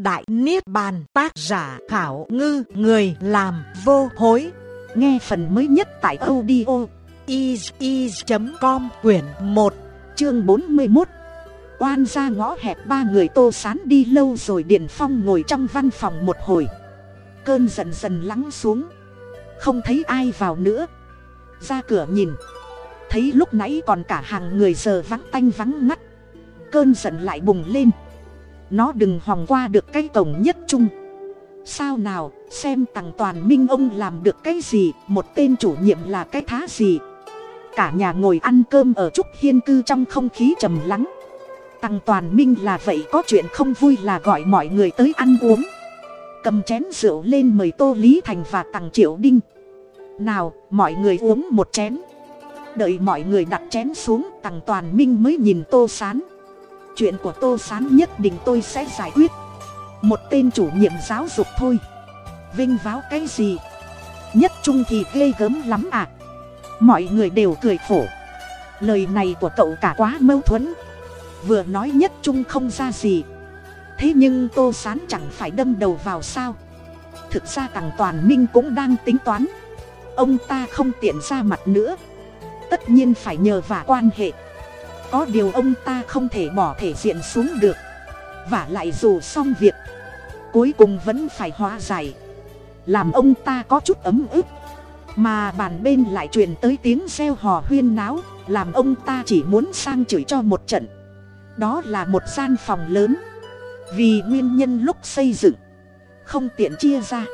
Đại Niết Bàn, tác giả khảo ngư, người làm vô hối. Nghe phần mới nhất tại audio is.com quyển 1 chương 41. Oan ra ngõ hẹp ba người tô sán đi lâu rồi Điền Phong ngồi trong văn phòng một hồi. Cơn dần dần lắng xuống. Không thấy ai vào nữa. Ra cửa nhìn. Thấy lúc nãy còn cả hàng người giờ vắng tanh vắng ngắt. Cơn giận lại bùng lên nó đừng hòng qua được cái cổng nhất trung. Sao nào, xem tằng toàn minh ông làm được cái gì, một tên chủ nhiệm là cái thá gì. Cả nhà ngồi ăn cơm ở trúc hiên cư trong không khí trầm lắng. Tằng toàn minh là vậy, có chuyện không vui là gọi mọi người tới ăn uống. Cầm chén rượu lên mời tô lý thành và tằng triệu đinh. Nào, mọi người uống một chén. Đợi mọi người đặt chén xuống tằng toàn minh mới nhìn tô sán chuyện của tô s á n nhất định tôi sẽ giải quyết. Một tên chủ nhiệm giáo dục thôi. Vinh váo cái gì? Nhất trung thì ghê gớm lắm à. Mọi người đều cười khổ. Lời này của cậu cả quá mâu thuẫn. Vừa nói nhất trung không ra gì. Thế nhưng tô s á n chẳng phải đâm đầu vào sao. Thực ra tằng toàn minh cũng đang tính toán. Ông ta không tiện ra mặt nữa. Tất nhiên phải nhờ vả quan hệ có điều ông ta không thể bỏ thể diện xuống được. Và lại dù xong việc, cuối cùng vẫn phải hóa giải. Làm ông ta có chút ấm ức, mà bàn bên lại truyền tới tiếng reo hò huyên náo, làm ông ta chỉ muốn sang chửi cho một trận. Đó là một gian phòng lớn. Vì nguyên nhân lúc xây dựng, không tiện chia ra,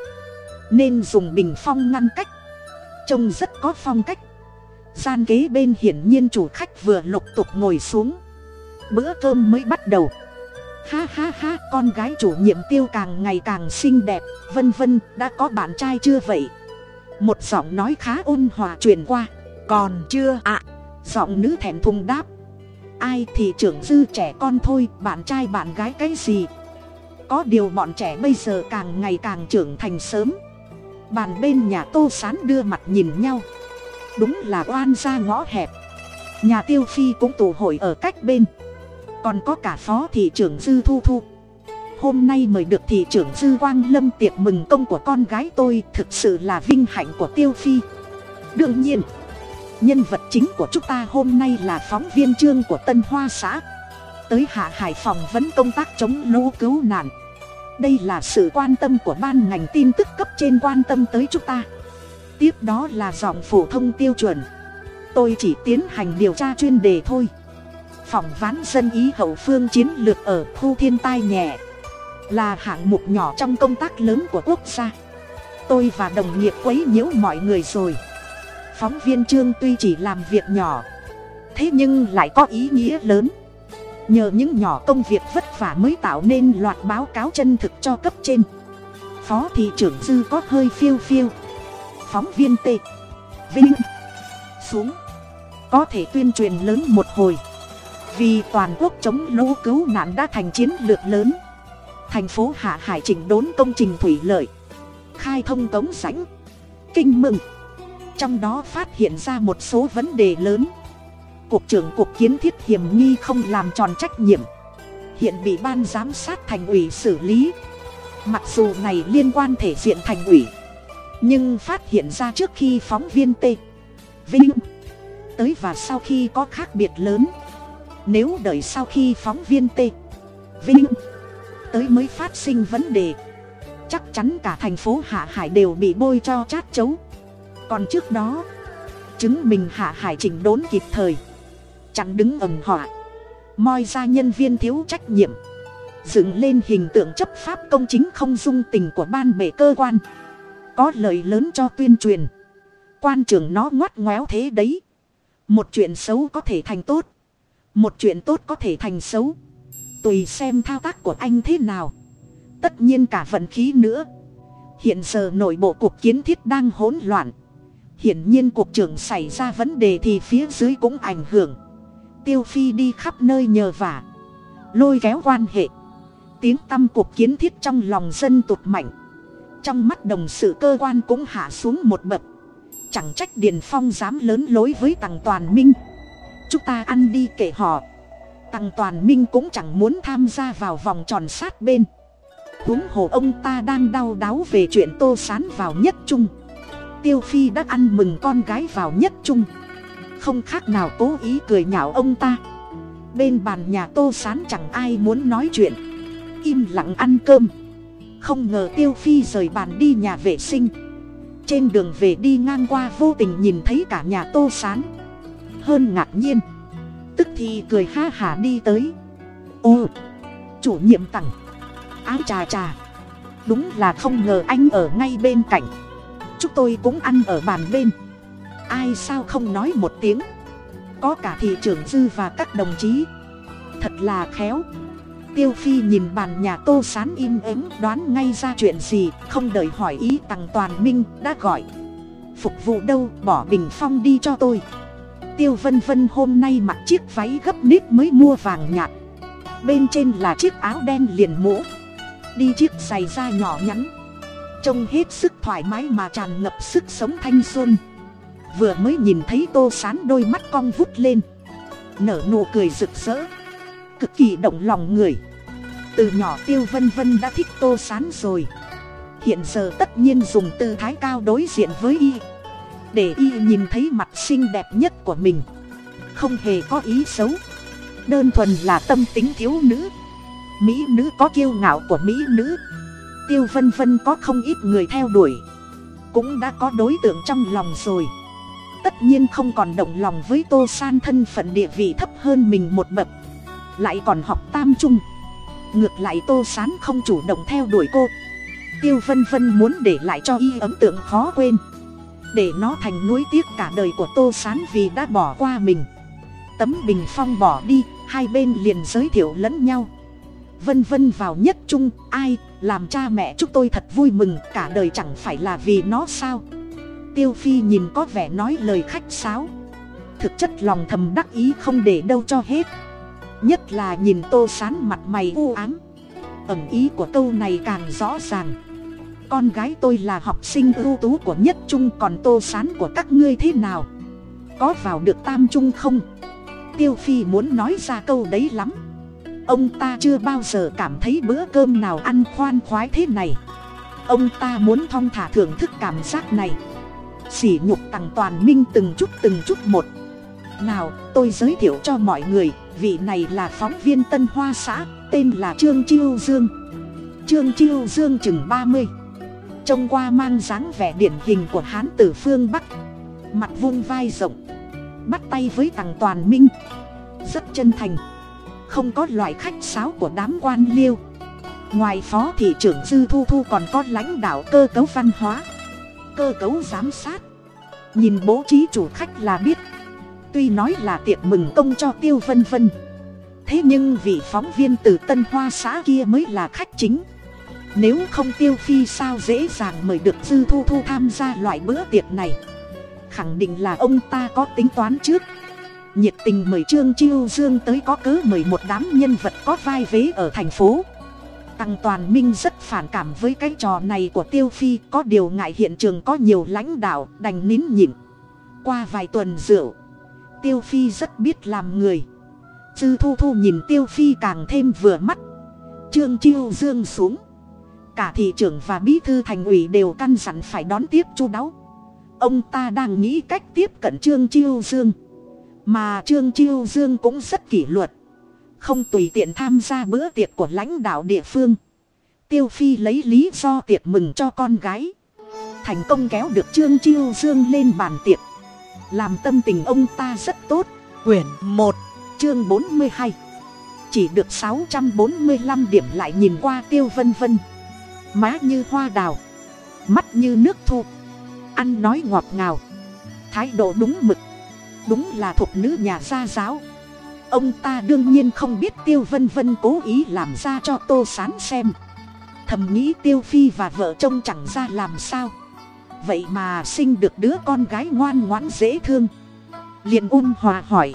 nên dùng bình phong ngăn cách. Trông rất có phong cách gian kế bên hiển nhiên chủ khách vừa lục tục ngồi xuống. Bữa cơm mới bắt đầu. Ha ha ha, con gái chủ nhiệm tiêu càng ngày càng xinh đẹp, vân vân, đã có bạn trai chưa vậy? Một giọng nói khá ôn hòa truyền qua. Còn chưa ạ? Giọng nữ thẹn thùng đáp. Ai thì trưởng dư trẻ con thôi, bạn trai bạn gái cái gì? Có điều bọn trẻ bây giờ càng ngày càng trưởng thành sớm. Bàn bên nhà tô sán đưa mặt nhìn nhau đúng là oan ra ngõ hẹp. Nhà tiêu phi cũng tụ hội ở cách bên. Còn có cả phó thị trưởng dư thu thu. Hôm nay mời được thị trưởng dư quang lâm tiệc mừng công của con gái tôi thực sự là vinh hạnh của tiêu phi. Đương nhiên, nhân vật chính của chúng ta hôm nay là phóng viên trương của tân hoa xã. Tới hạ hải phòng vẫn công tác chống lũ cứu nạn. Đây là sự quan tâm của ban ngành tin tức cấp trên quan tâm tới chúng ta tiếp đó là giọng phổ thông tiêu chuẩn. Tôi chỉ tiến hành điều tra chuyên đề thôi. Phỏng ván dân ý hậu phương chiến lược ở khu thiên tai nhẹ. Là hạng mục nhỏ trong công tác lớn của quốc gia. Tôi và đồng nghiệp quấy nhiễu mọi người rồi. Phóng viên trương tuy chỉ làm việc nhỏ. Thế nhưng lại có ý nghĩa lớn. Nhờ những nhỏ công việc vất vả mới tạo nên loạt báo cáo chân thực cho cấp trên. Phó thị trưởng dư có hơi phiêu phiêu phóng viên t. Vinh. Xuống. Có thể tuyên truyền lớn một hồi. Vì toàn quốc chống lũ cứu nạn đã thành chiến lược lớn. Thành phố hạ hải chỉnh đốn công trình thủy lợi. Khai thông cống rãnh. Kinh mừng. Trong đó phát hiện ra một số vấn đề lớn. Cục trưởng cục kiến thiết hiểm nghi không làm tròn trách nhiệm. Hiện bị ban giám sát thành ủy xử lý. Mặc dù này liên quan thể diện thành ủy nhưng phát hiện ra trước khi phóng viên t. Vinh. Tới và sau khi có khác biệt lớn. Nếu đợi sau khi phóng viên t. Vinh. Tới mới phát sinh vấn đề. Chắc chắn cả thành phố hạ hải đều bị bôi cho chát chấu. Còn trước đó, chứng minh hạ hải chỉnh đốn kịp thời. Chẳng đứng ầm họa. Moi ra nhân viên thiếu trách nhiệm. Dựng lên hình tượng chấp pháp công chính không dung tình của ban bể cơ quan có lợi lớn cho tuyên truyền. Quan trường nó ngoắt ngoéo thế đấy. Một chuyện xấu có thể thành tốt. Một chuyện tốt có thể thành xấu. Tùy xem thao tác của anh thế nào. Tất nhiên cả vận khí nữa. Hiện giờ nội bộ cuộc kiến thiết đang hỗn loạn. Hiển nhiên cuộc trưởng xảy ra vấn đề thì phía dưới cũng ảnh hưởng. Tiêu phi đi khắp nơi nhờ vả. Lôi kéo quan hệ. Tiếng tâm cuộc kiến thiết trong lòng dân tụt mạnh trong mắt đồng sự cơ quan cũng hạ xuống một bậc. Chẳng trách điền phong dám lớn lối với tằng toàn minh. Chúng ta ăn đi kể họ. Tằng toàn minh cũng chẳng muốn tham gia vào vòng tròn sát bên. Huống hồ ông ta đang đau đáu về chuyện tô sán vào nhất trung. Tiêu phi đã ăn mừng con gái vào nhất trung. Không khác nào cố ý cười nhạo ông ta. Bên bàn nhà tô sán chẳng ai muốn nói chuyện. Im lặng ăn cơm không ngờ tiêu phi rời bàn đi nhà vệ sinh. Trên đường về đi ngang qua vô tình nhìn thấy cả nhà tô sán. Hơn ngạc nhiên. Tức thì cười ha hả đi tới. Ô, chủ nhiệm tặng. Áo trà trà đúng là không ngờ anh ở ngay bên cạnh. Chúng tôi cũng ăn ở bàn bên. Ai sao không nói một tiếng. Có cả thị trưởng dư và các đồng chí. Thật là khéo tiêu phi nhìn bàn nhà tô sán im ắng, đoán ngay ra chuyện gì, không đợi hỏi ý tằng toàn minh đã gọi. Phục vụ đâu, bỏ bình phong đi cho tôi. Tiêu vân vân hôm nay mặc chiếc váy gấp nếp mới mua vàng nhạt. Bên trên là chiếc áo đen liền mũ. Đi chiếc giày da nhỏ nhắn. Trông hết sức thoải mái mà tràn ngập sức sống thanh xuân. Vừa mới nhìn thấy tô sán đôi mắt cong vút lên. Nở nụ cười rực rỡ. Cực kỳ động lòng người từ nhỏ tiêu vân vân đã thích tô sán rồi. Hiện giờ tất nhiên dùng tư thái cao đối diện với y, để y nhìn thấy mặt xinh đẹp nhất của mình. Không hề có ý xấu, đơn thuần là tâm tính thiếu nữ. Mỹ nữ có kiêu ngạo của mỹ nữ. Tiêu vân vân có không ít người theo đuổi, cũng đã có đối tượng trong lòng rồi. Tất nhiên không còn động lòng với tô san thân phận địa vị thấp hơn mình một bậc, lại còn học tam trung ngược lại tô sán không chủ động theo đuổi cô. Tiêu vân vân muốn để lại cho y ấn tượng khó quên. Để nó thành nuối tiếc cả đời của tô sán vì đã bỏ qua mình. Tấm bình phong bỏ đi, hai bên liền giới thiệu lẫn nhau. Vân vân vào nhất trung, ai, làm cha mẹ chúc tôi thật vui mừng, cả đời chẳng phải là vì nó sao? Tiêu phi nhìn có vẻ nói lời khách sáo. Thực chất lòng thầm đắc ý không để đâu cho hết nhất là nhìn tô sán mặt mày u ám. Ẩm ý của câu này càng rõ ràng. Con gái tôi là học sinh ưu tú của nhất trung, còn tô sán của các ngươi thế nào? Có vào được tam trung không? Tiêu phi muốn nói ra câu đấy lắm. Ông ta chưa bao giờ cảm thấy bữa cơm nào ăn khoan khoái thế này. Ông ta muốn thong thả thưởng thức cảm giác này. Sỉ nhục tằng toàn minh từng chút từng chút một. Nào, tôi giới thiệu cho mọi người vị này là phóng viên tân hoa xã, tên là trương chiêu dương. Trương chiêu dương chừng ba mươi. Trông qua mang dáng vẻ điển hình của hán tử phương bắc. Mặt vung vai rộng. Bắt tay với tằng toàn minh. Rất chân thành. Không có loại khách sáo của đám quan liêu. Ngoài phó thị trưởng dư thu thu còn có lãnh đạo cơ cấu văn hóa. Cơ cấu giám sát. Nhìn bố trí chủ khách là biết tuy nói là tiệc mừng công cho tiêu vân vân, thế nhưng vị phóng viên từ tân hoa xã kia mới là khách chính. Nếu không tiêu phi sao dễ dàng mời được dư thu thu tham gia loại bữa tiệc này? Khẳng định là ông ta có tính toán trước. Nhiệt tình mời trương chiêu dương tới có cớ mời một đám nhân vật có vai vế ở thành phố. Tăng toàn minh rất phản cảm với cái trò này của tiêu phi, có điều ngại hiện trường có nhiều lãnh đạo đành nín nhịn. Qua vài tuần rượu tiêu phi rất biết làm người. Dư thu thu nhìn tiêu phi càng thêm vừa mắt. Trương chiêu dương xuống. Cả thị trưởng và bí thư thành ủy đều căn dặn phải đón tiếp chu đáo. Ông ta đang nghĩ cách tiếp cận trương chiêu dương. Mà trương chiêu dương cũng rất kỷ luật. Không tùy tiện tham gia bữa tiệc của lãnh đạo địa phương. Tiêu phi lấy lý do tiệc mừng cho con gái. Thành công kéo được trương chiêu dương lên bàn tiệc làm tâm tình ông ta rất tốt. Quyển một, chương bốn mươi hai. Chỉ được sáu trăm bốn mươi lăm điểm lại nhìn qua tiêu vân vân. Má như hoa đào, mắt như nước thu. Ăn nói ngọt ngào. Thái độ đúng mực. Đúng là thuộc nữ nhà gia giáo. Ông ta đương nhiên không biết tiêu vân vân cố ý làm ra cho tô sán xem. Thầm nghĩ tiêu phi và vợ trông chẳng ra làm sao vậy mà sinh được đứa con gái ngoan ngoãn dễ thương. Liền un hòa hỏi.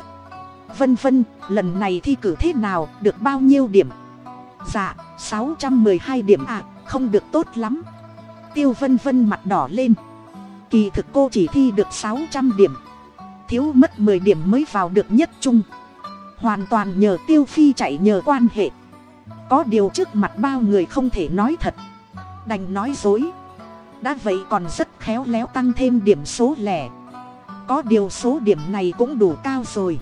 Vân vân lần này thi cử thế nào được bao nhiêu điểm? Dạ sáu trăm mười hai điểm ạ à, không được tốt lắm. Tiêu vân vân mặt đỏ lên. Kỳ thực cô chỉ thi được sáu trăm điểm. Thiếu mất mười điểm mới vào được nhất trung. Hoàn toàn nhờ tiêu phi chạy nhờ quan hệ. Có điều trước mặt bao người không thể nói thật. Đành nói dối đã vậy còn rất khéo léo tăng thêm điểm số lẻ. Có điều số điểm này cũng đủ cao rồi.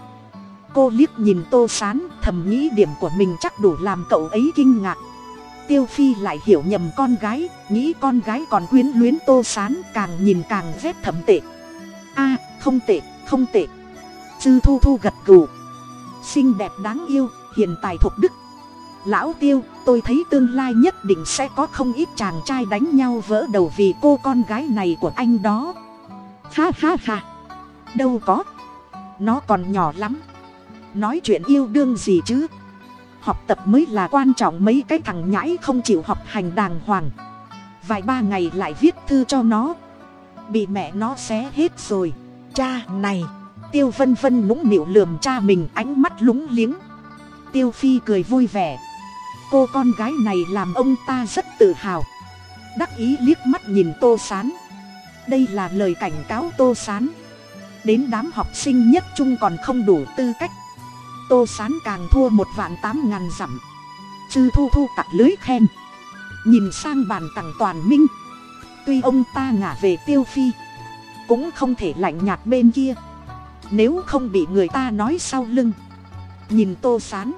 Cô liếc nhìn tô sán, thầm nghĩ điểm của mình chắc đủ làm cậu ấy kinh ngạc. Tiêu phi lại hiểu nhầm con gái, nghĩ con gái còn quyến luyến tô sán, càng nhìn càng rét thầm tệ. A, không tệ không tệ. Chư thu thu gật gù. Xinh đẹp đáng yêu, hiện tài thuộc đức. Lão tiêu tôi thấy tương lai nhất định sẽ có không ít chàng trai đánh nhau vỡ đầu vì cô con gái này của anh đó. Ha ha ha. Đâu có. Nó còn nhỏ lắm. Nói chuyện yêu đương gì chứ? Học tập mới là quan trọng, mấy cái thằng nhãi không chịu học hành đàng hoàng. Vài ba ngày lại viết thư cho nó. Bị mẹ nó xé hết rồi. Cha này. Tiêu vân vân nũng nịu lườm cha mình, ánh mắt lúng liếng. Tiêu phi cười vui vẻ cô con gái này làm ông ta rất tự hào. Đắc ý liếc mắt nhìn tô s á n đây là lời cảnh cáo tô s á n đến đám học sinh nhất trung còn không đủ tư cách. Tô s á n càng thua một vạn tám ngàn dặm. Chư thu thu tặc lưới khen. Nhìn sang bàn tặng toàn minh. Tuy ông ta ngả về tiêu phi. Cũng không thể lạnh nhạt bên kia. Nếu không bị người ta nói sau lưng. Nhìn tô s á n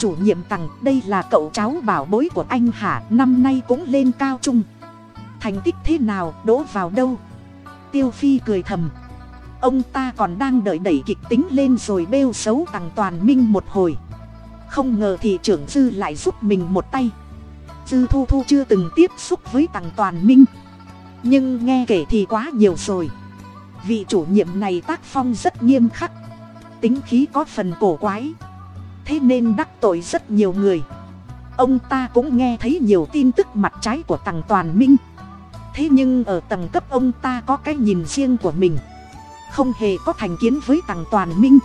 chủ nhiệm tặng, đây là cậu cháu bảo bối của anh hả? Năm nay cũng lên cao trung. Thành tích thế nào? Đỗ vào đâu? Tiêu phi cười thầm. Ông ta còn đang đợi đẩy kịch tính lên rồi bêu xấu tặng toàn minh một hồi. Không ngờ thị trưởng dư lại giúp mình một tay. Dư thu thu chưa từng tiếp xúc với tặng toàn minh. Nhưng nghe kể thì quá nhiều rồi. Vị chủ nhiệm này tác phong rất nghiêm khắc. Tính khí có phần cổ quái thế nên đắc tội rất nhiều người. Ông ta cũng nghe thấy nhiều tin tức mặt trái của tằng toàn minh. Thế nhưng ở tầng cấp ông ta có cái nhìn riêng của mình. Không hề có thành kiến với tằng toàn minh.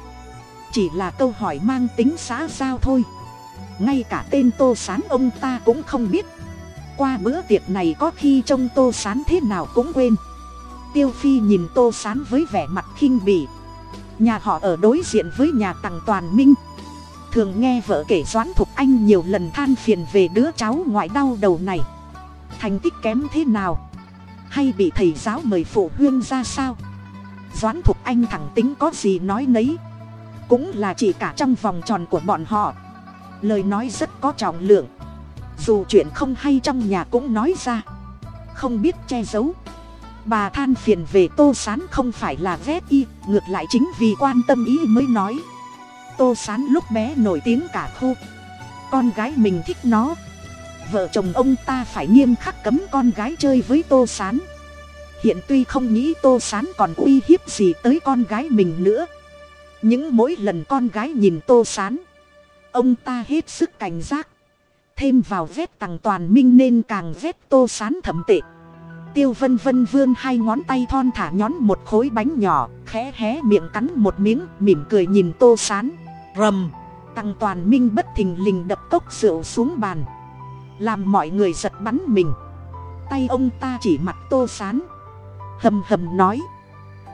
Chỉ là câu hỏi mang tính xã giao thôi. Ngay cả tên tô sán ông ta cũng không biết. Qua bữa tiệc này có khi trông tô sán thế nào cũng quên. Tiêu phi nhìn tô sán với vẻ mặt khinh bỉ. Nhà họ ở đối diện với nhà tằng toàn minh thường nghe vợ kể doãn thục anh nhiều lần than phiền về đứa cháu ngoại đau đầu này. Thành tích kém thế nào? Hay bị thầy giáo mời phụ huynh ra sao? Doãn thục anh thẳng tính có gì nói nấy. Cũng là chỉ cả trong vòng tròn của bọn họ. Lời nói rất có trọng lượng. Dù chuyện không hay trong nhà cũng nói ra. Không biết che giấu. Bà than phiền về tô sán không phải là ghét y, ngược lại chính vì quan tâm ý mới nói tô sán lúc bé nổi tiếng cả khu. Con gái mình thích nó. Vợ chồng ông ta phải nghiêm khắc cấm con gái chơi với tô sán. Hiện tuy không nghĩ tô sán còn uy hiếp gì tới con gái mình nữa. Những mỗi lần con gái nhìn tô sán, ông ta hết sức cảnh giác. Thêm vào vét tằng toàn minh nên càng vét tô sán thẩm tệ. Tiêu vân vân vươn hai ngón tay thon thả nhón một khối bánh nhỏ, khẽ hé miệng cắn một miếng, mỉm cười nhìn tô sán rầm. Tăng toàn minh bất thình lình đập cốc rượu xuống bàn. Làm mọi người giật bắn mình. Tay ông ta chỉ mặt tô sán. Hầm hầm nói.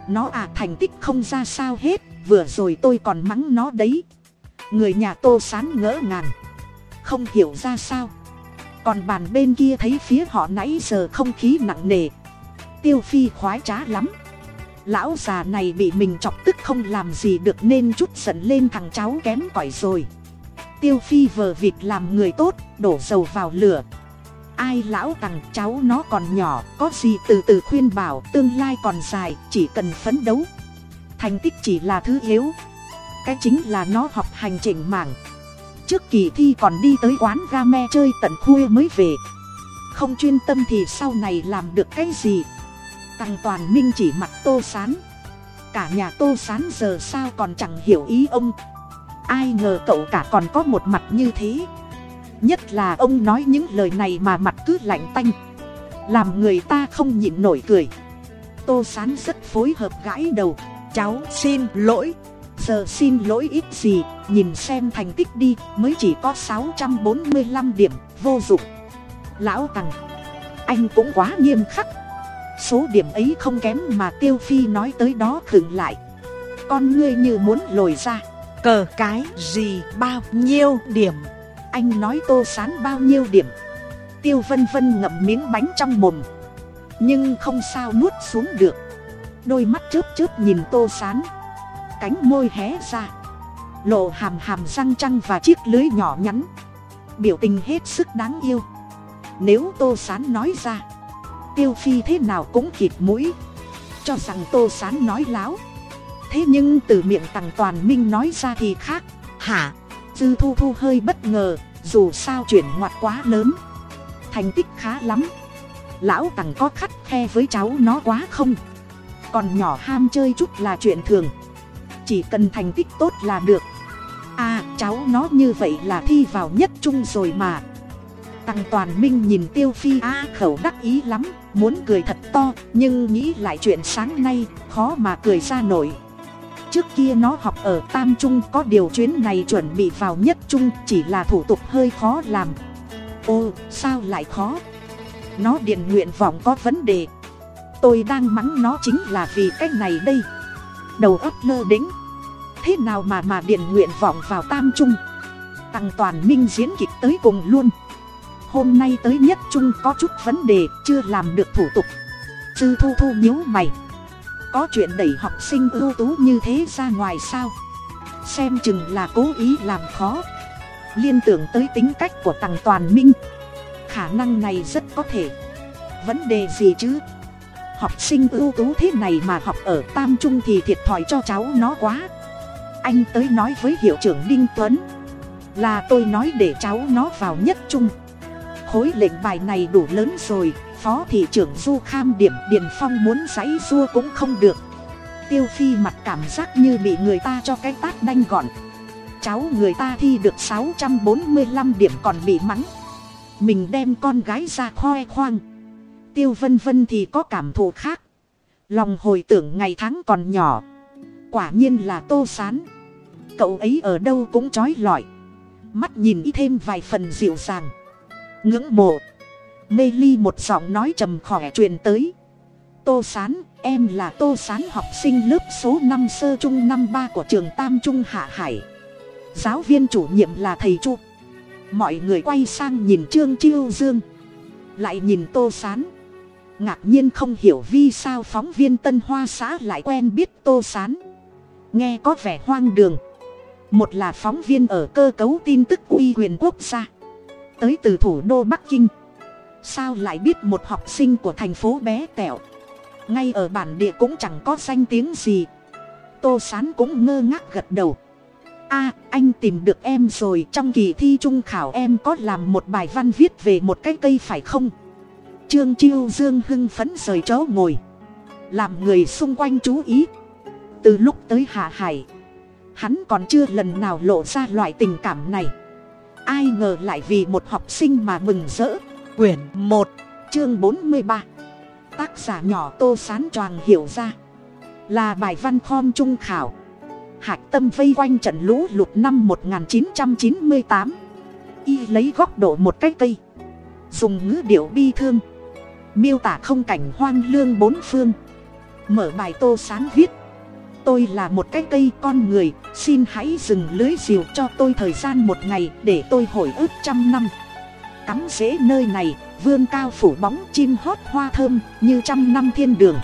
Nó à thành tích không ra sao hết. Vừa rồi tôi còn mắng nó đấy. Người nhà tô sán ngỡ ngàng. Không hiểu ra sao. Còn bàn bên kia thấy phía họ nãy giờ không khí nặng nề. Tiêu phi khoái trá lắm lão già này bị mình chọc tức không làm gì được nên chút giận lên thằng cháu kém cỏi rồi. Tiêu phi vờ vịt làm người tốt, đổ dầu vào lửa. Ai lão tằng cháu nó còn nhỏ, có gì từ từ khuyên bảo, tương lai còn dài, chỉ cần phấn đấu. Thành tích chỉ là thứ yếu. Cái chính là nó học hành chỉnh mảng. Trước kỳ thi còn đi tới quán ga me chơi tận khuya mới về. Không chuyên tâm thì sau này làm được cái gì? Tăng toàn minh chỉ mặt tô sán. Cả nhà tô sán giờ sao còn chẳng hiểu ý ông? Ai ngờ cậu cả còn có một mặt như thế. Nhất là ông nói những lời này mà mặt cứ lạnh tanh. Làm người ta không nhịn nổi cười. Tô sán rất phối hợp gãi đầu. Cháu xin lỗi. Giờ xin lỗi ít gì, nhìn xem thành tích đi, mới chỉ có sáu trăm bốn mươi lăm điểm, vô dụng. Lão tằng, anh cũng quá nghiêm khắc số điểm ấy không kém mà tiêu phi nói tới đó khựng lại. Con ngươi như muốn lồi ra. Cờ cái gì bao nhiêu điểm? Anh nói tô sán bao nhiêu điểm? Tiêu vân vân ngậm miếng bánh trong mồm. Nhưng không sao nuốt xuống được. Đôi mắt chớp chớp nhìn tô sán. Cánh môi hé ra. Lộ hàm hàm răng trăng và chiếc lưới nhỏ nhắn. Biểu tình hết sức đáng yêu. Nếu tô sán nói ra tiêu phi thế nào cũng khịt mũi. Cho rằng tô sán nói láo. Thế nhưng từ miệng tằng toàn minh nói ra thì khác. Hả? Dư thu thu hơi bất ngờ dù sao chuyển ngoặt quá lớn. Thành tích khá lắm. Lão tằng có khắt khe với cháu nó quá không? Còn nhỏ ham chơi chút là chuyện thường. Chỉ cần thành tích tốt là được. À cháu nó như vậy là thi vào nhất trung rồi mà. Tăng toàn minh nhìn tiêu phi a khẩu đắc ý lắm muốn cười thật to, nhưng nghĩ lại chuyện sáng nay, khó mà cười ra nổi. Trước kia nó học ở tam trung, có điều chuyến này chuẩn bị vào nhất trung, chỉ là thủ tục hơi khó làm. Ô, sao lại khó? Nó điện nguyện vọng có vấn đề. Tôi đang mắng nó chính là vì cái này đây. Đầu óc lơ đĩnh thế nào mà mà điện nguyện vọng vào tam trung? Tăng toàn minh diễn kịch tới cùng luôn hôm nay tới nhất trung có chút vấn đề, chưa làm được thủ tục. Sư thu thu nhíu mày. Có chuyện đẩy học sinh ưu tú như thế ra ngoài sao? Xem chừng là cố ý làm khó. Liên tưởng tới tính cách của tằng toàn minh. Khả năng này rất có thể. Vấn đề gì chứ? Học sinh ưu tú thế này mà học ở tam trung thì thiệt thòi cho cháu nó quá. Anh tới nói với hiệu trưởng đinh tuấn. Là tôi nói để cháu nó vào nhất trung khối lệnh bài này đủ lớn rồi, phó thị trưởng du kham điểm điền phong muốn giấy dua cũng không được. Tiêu phi mặt cảm giác như bị người ta cho cái tát đanh gọn. Cháu người ta thi được sáu trăm bốn mươi lăm điểm còn bị mắng. Mình đem con gái ra khoe khoang. Tiêu vân vân thì có cảm thụ khác. Lòng hồi tưởng ngày tháng còn nhỏ. Quả nhiên là tô sán. Cậu ấy ở đâu cũng trói lọi. Mắt nhìn y thêm vài phần dịu dàng ngưỡng mộ. Mê ly một giọng nói trầm khỏe truyền tới. Tô sán, em là tô sán học sinh lớp số năm sơ trung năm ba của trường tam trung hạ hải. Giáo viên chủ nhiệm là thầy chu. Mọi người quay sang nhìn trương chiêu dương. Lại nhìn tô sán. Ngạc nhiên không hiểu vì sao phóng viên tân hoa xã lại quen biết tô sán. Nghe có vẻ hoang đường. Một là phóng viên ở cơ cấu tin tức uy quyền quốc gia tới từ thủ đô bắc kinh. Sao lại biết một học sinh của thành phố bé tẹo? Ngay ở bản địa cũng chẳng có danh tiếng gì. Tô sán cũng ngơ ngác gật đầu. A, anh tìm được em rồi, trong kỳ thi trung khảo em có làm một bài văn viết về một cái cây phải không? Trương chiêu dương hưng phấn rời chỗ ngồi. Làm người xung quanh chú ý. Từ lúc tới hạ hải, hắn còn chưa lần nào lộ ra loại tình cảm này ai ngờ lại vì một học sinh mà mừng rỡ. Quyển một, chương bốn mươi ba. Tác giả nhỏ tô sán choàng hiểu ra. Là bài văn khom trung khảo. Hạc tâm vây quanh trận lũ lụt năm một nghìn chín trăm chín mươi tám. Y lấy góc độ một cái cây. Dùng ngữ điệu bi thương. Miêu tả không cảnh hoang lương bốn phương. Mở bài tô sán viết tôi là một cái cây con người, xin hãy dừng lưới diều cho tôi thời gian một ngày để tôi hồi ức trăm năm. Cắm rễ nơi này, vươn cao phủ bóng chim hót hoa thơm như trăm năm thiên đường.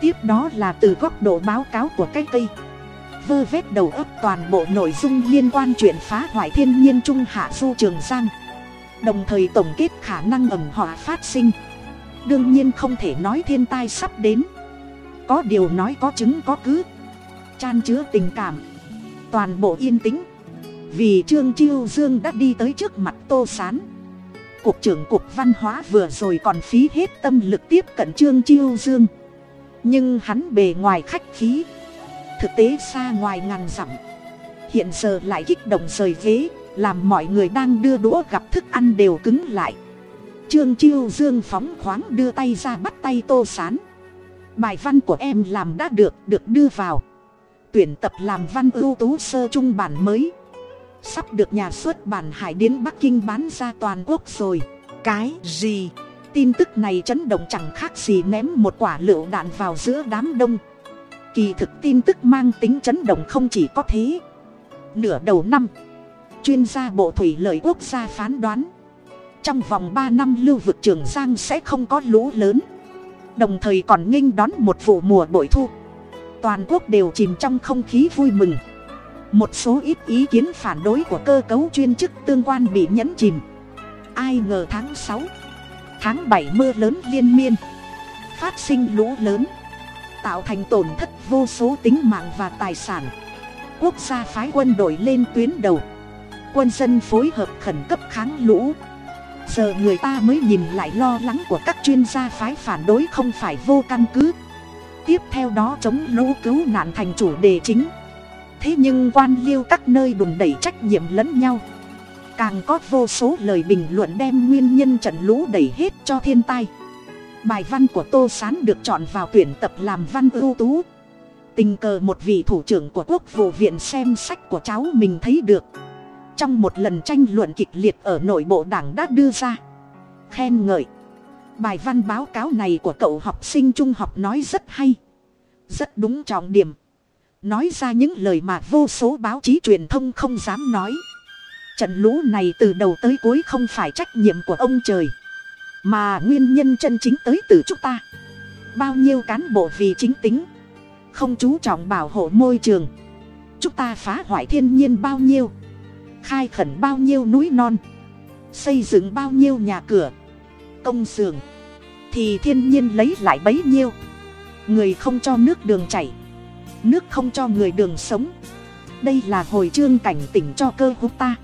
Tiếp đó là từ góc độ báo cáo của cái cây. Vơ vét đầu ấp toàn bộ nội dung liên quan chuyện phá hoại thiên nhiên trung hạ du trường giang. Đồng thời tổng kết khả năng ẩm họa phát sinh. Đương nhiên không thể nói thiên tai sắp đến. Có điều nói có chứng có cứ chan chứa tình cảm. Toàn bộ yên tĩnh. Vì trương chiêu dương đã đi tới trước mặt tô s á n cục trưởng cục văn hóa vừa rồi còn phí hết tâm lực tiếp cận trương chiêu dương. Nhưng hắn bề ngoài khách khí. Thực tế xa ngoài ngàn dặm. Hiện giờ lại kích động rời ghế, làm mọi người đang đưa đũa gặp thức ăn đều cứng lại. Trương chiêu dương phóng khoáng đưa tay ra bắt tay tô sán. Bài văn của em làm đã được được đưa vào tuyển tập làm văn ưu tú sơ trung bản mới. Sắp được nhà xuất bản hải đến bắc kinh bán ra toàn quốc rồi. Cái gì? Tin tức này chấn động chẳng khác gì ném một quả lựu đạn vào giữa đám đông. Kỳ thực tin tức mang tính chấn động không chỉ có thế. Nửa đầu năm, chuyên gia bộ thủy lợi quốc gia phán đoán, trong vòng ba năm lưu vực trường giang sẽ không có lũ lớn. Đồng thời còn nghênh đón một vụ mùa bội thu toàn quốc đều chìm trong không khí vui mừng. Một số ít ý kiến phản đối của cơ cấu chuyên chức tương quan bị nhấn chìm. Ai ngờ tháng sáu, tháng bảy mưa lớn liên miên, phát sinh lũ lớn, tạo thành tổn thất vô số tính mạng và tài sản. Quốc gia phái quân đội lên tuyến đầu. Quân dân phối hợp khẩn cấp kháng lũ. Giờ người ta mới nhìn lại lo lắng của các chuyên gia phái phản đối không phải vô căn cứ tiếp theo đó chống lũ cứu nạn thành chủ đề chính. Thế nhưng quan liêu các nơi đùn đẩy trách nhiệm lẫn nhau. Càng có vô số lời bình luận đem nguyên nhân trận lũ đẩy hết cho thiên tai. Bài văn của tô s á n được chọn vào tuyển tập làm văn ưu tú. Tình cờ một vị thủ trưởng của quốc vụ viện xem sách của cháu mình thấy được. Trong một lần tranh luận kịch liệt ở nội bộ đảng đã đưa ra. Khen ngợi bài văn báo cáo này của cậu học sinh trung học nói rất hay. Rất đúng trọng điểm. Nói ra những lời mà vô số báo chí truyền thông không dám nói. Trận lũ này từ đầu tới cuối không phải trách nhiệm của ông trời, mà nguyên nhân chân chính tới từ chúng ta. Bao nhiêu cán bộ vì chính tính, không chú trọng bảo hộ môi trường. Chúng ta phá hoại thiên nhiên bao nhiêu, khai khẩn bao nhiêu núi non, xây dựng bao nhiêu nhà cửa công xưởng, thì thiên nhiên lấy lại bấy nhiêu. Người không cho nước đường chảy, nước không cho người đường sống. Đây là hồi chương cảnh tỉnh cho cơ hữu ta.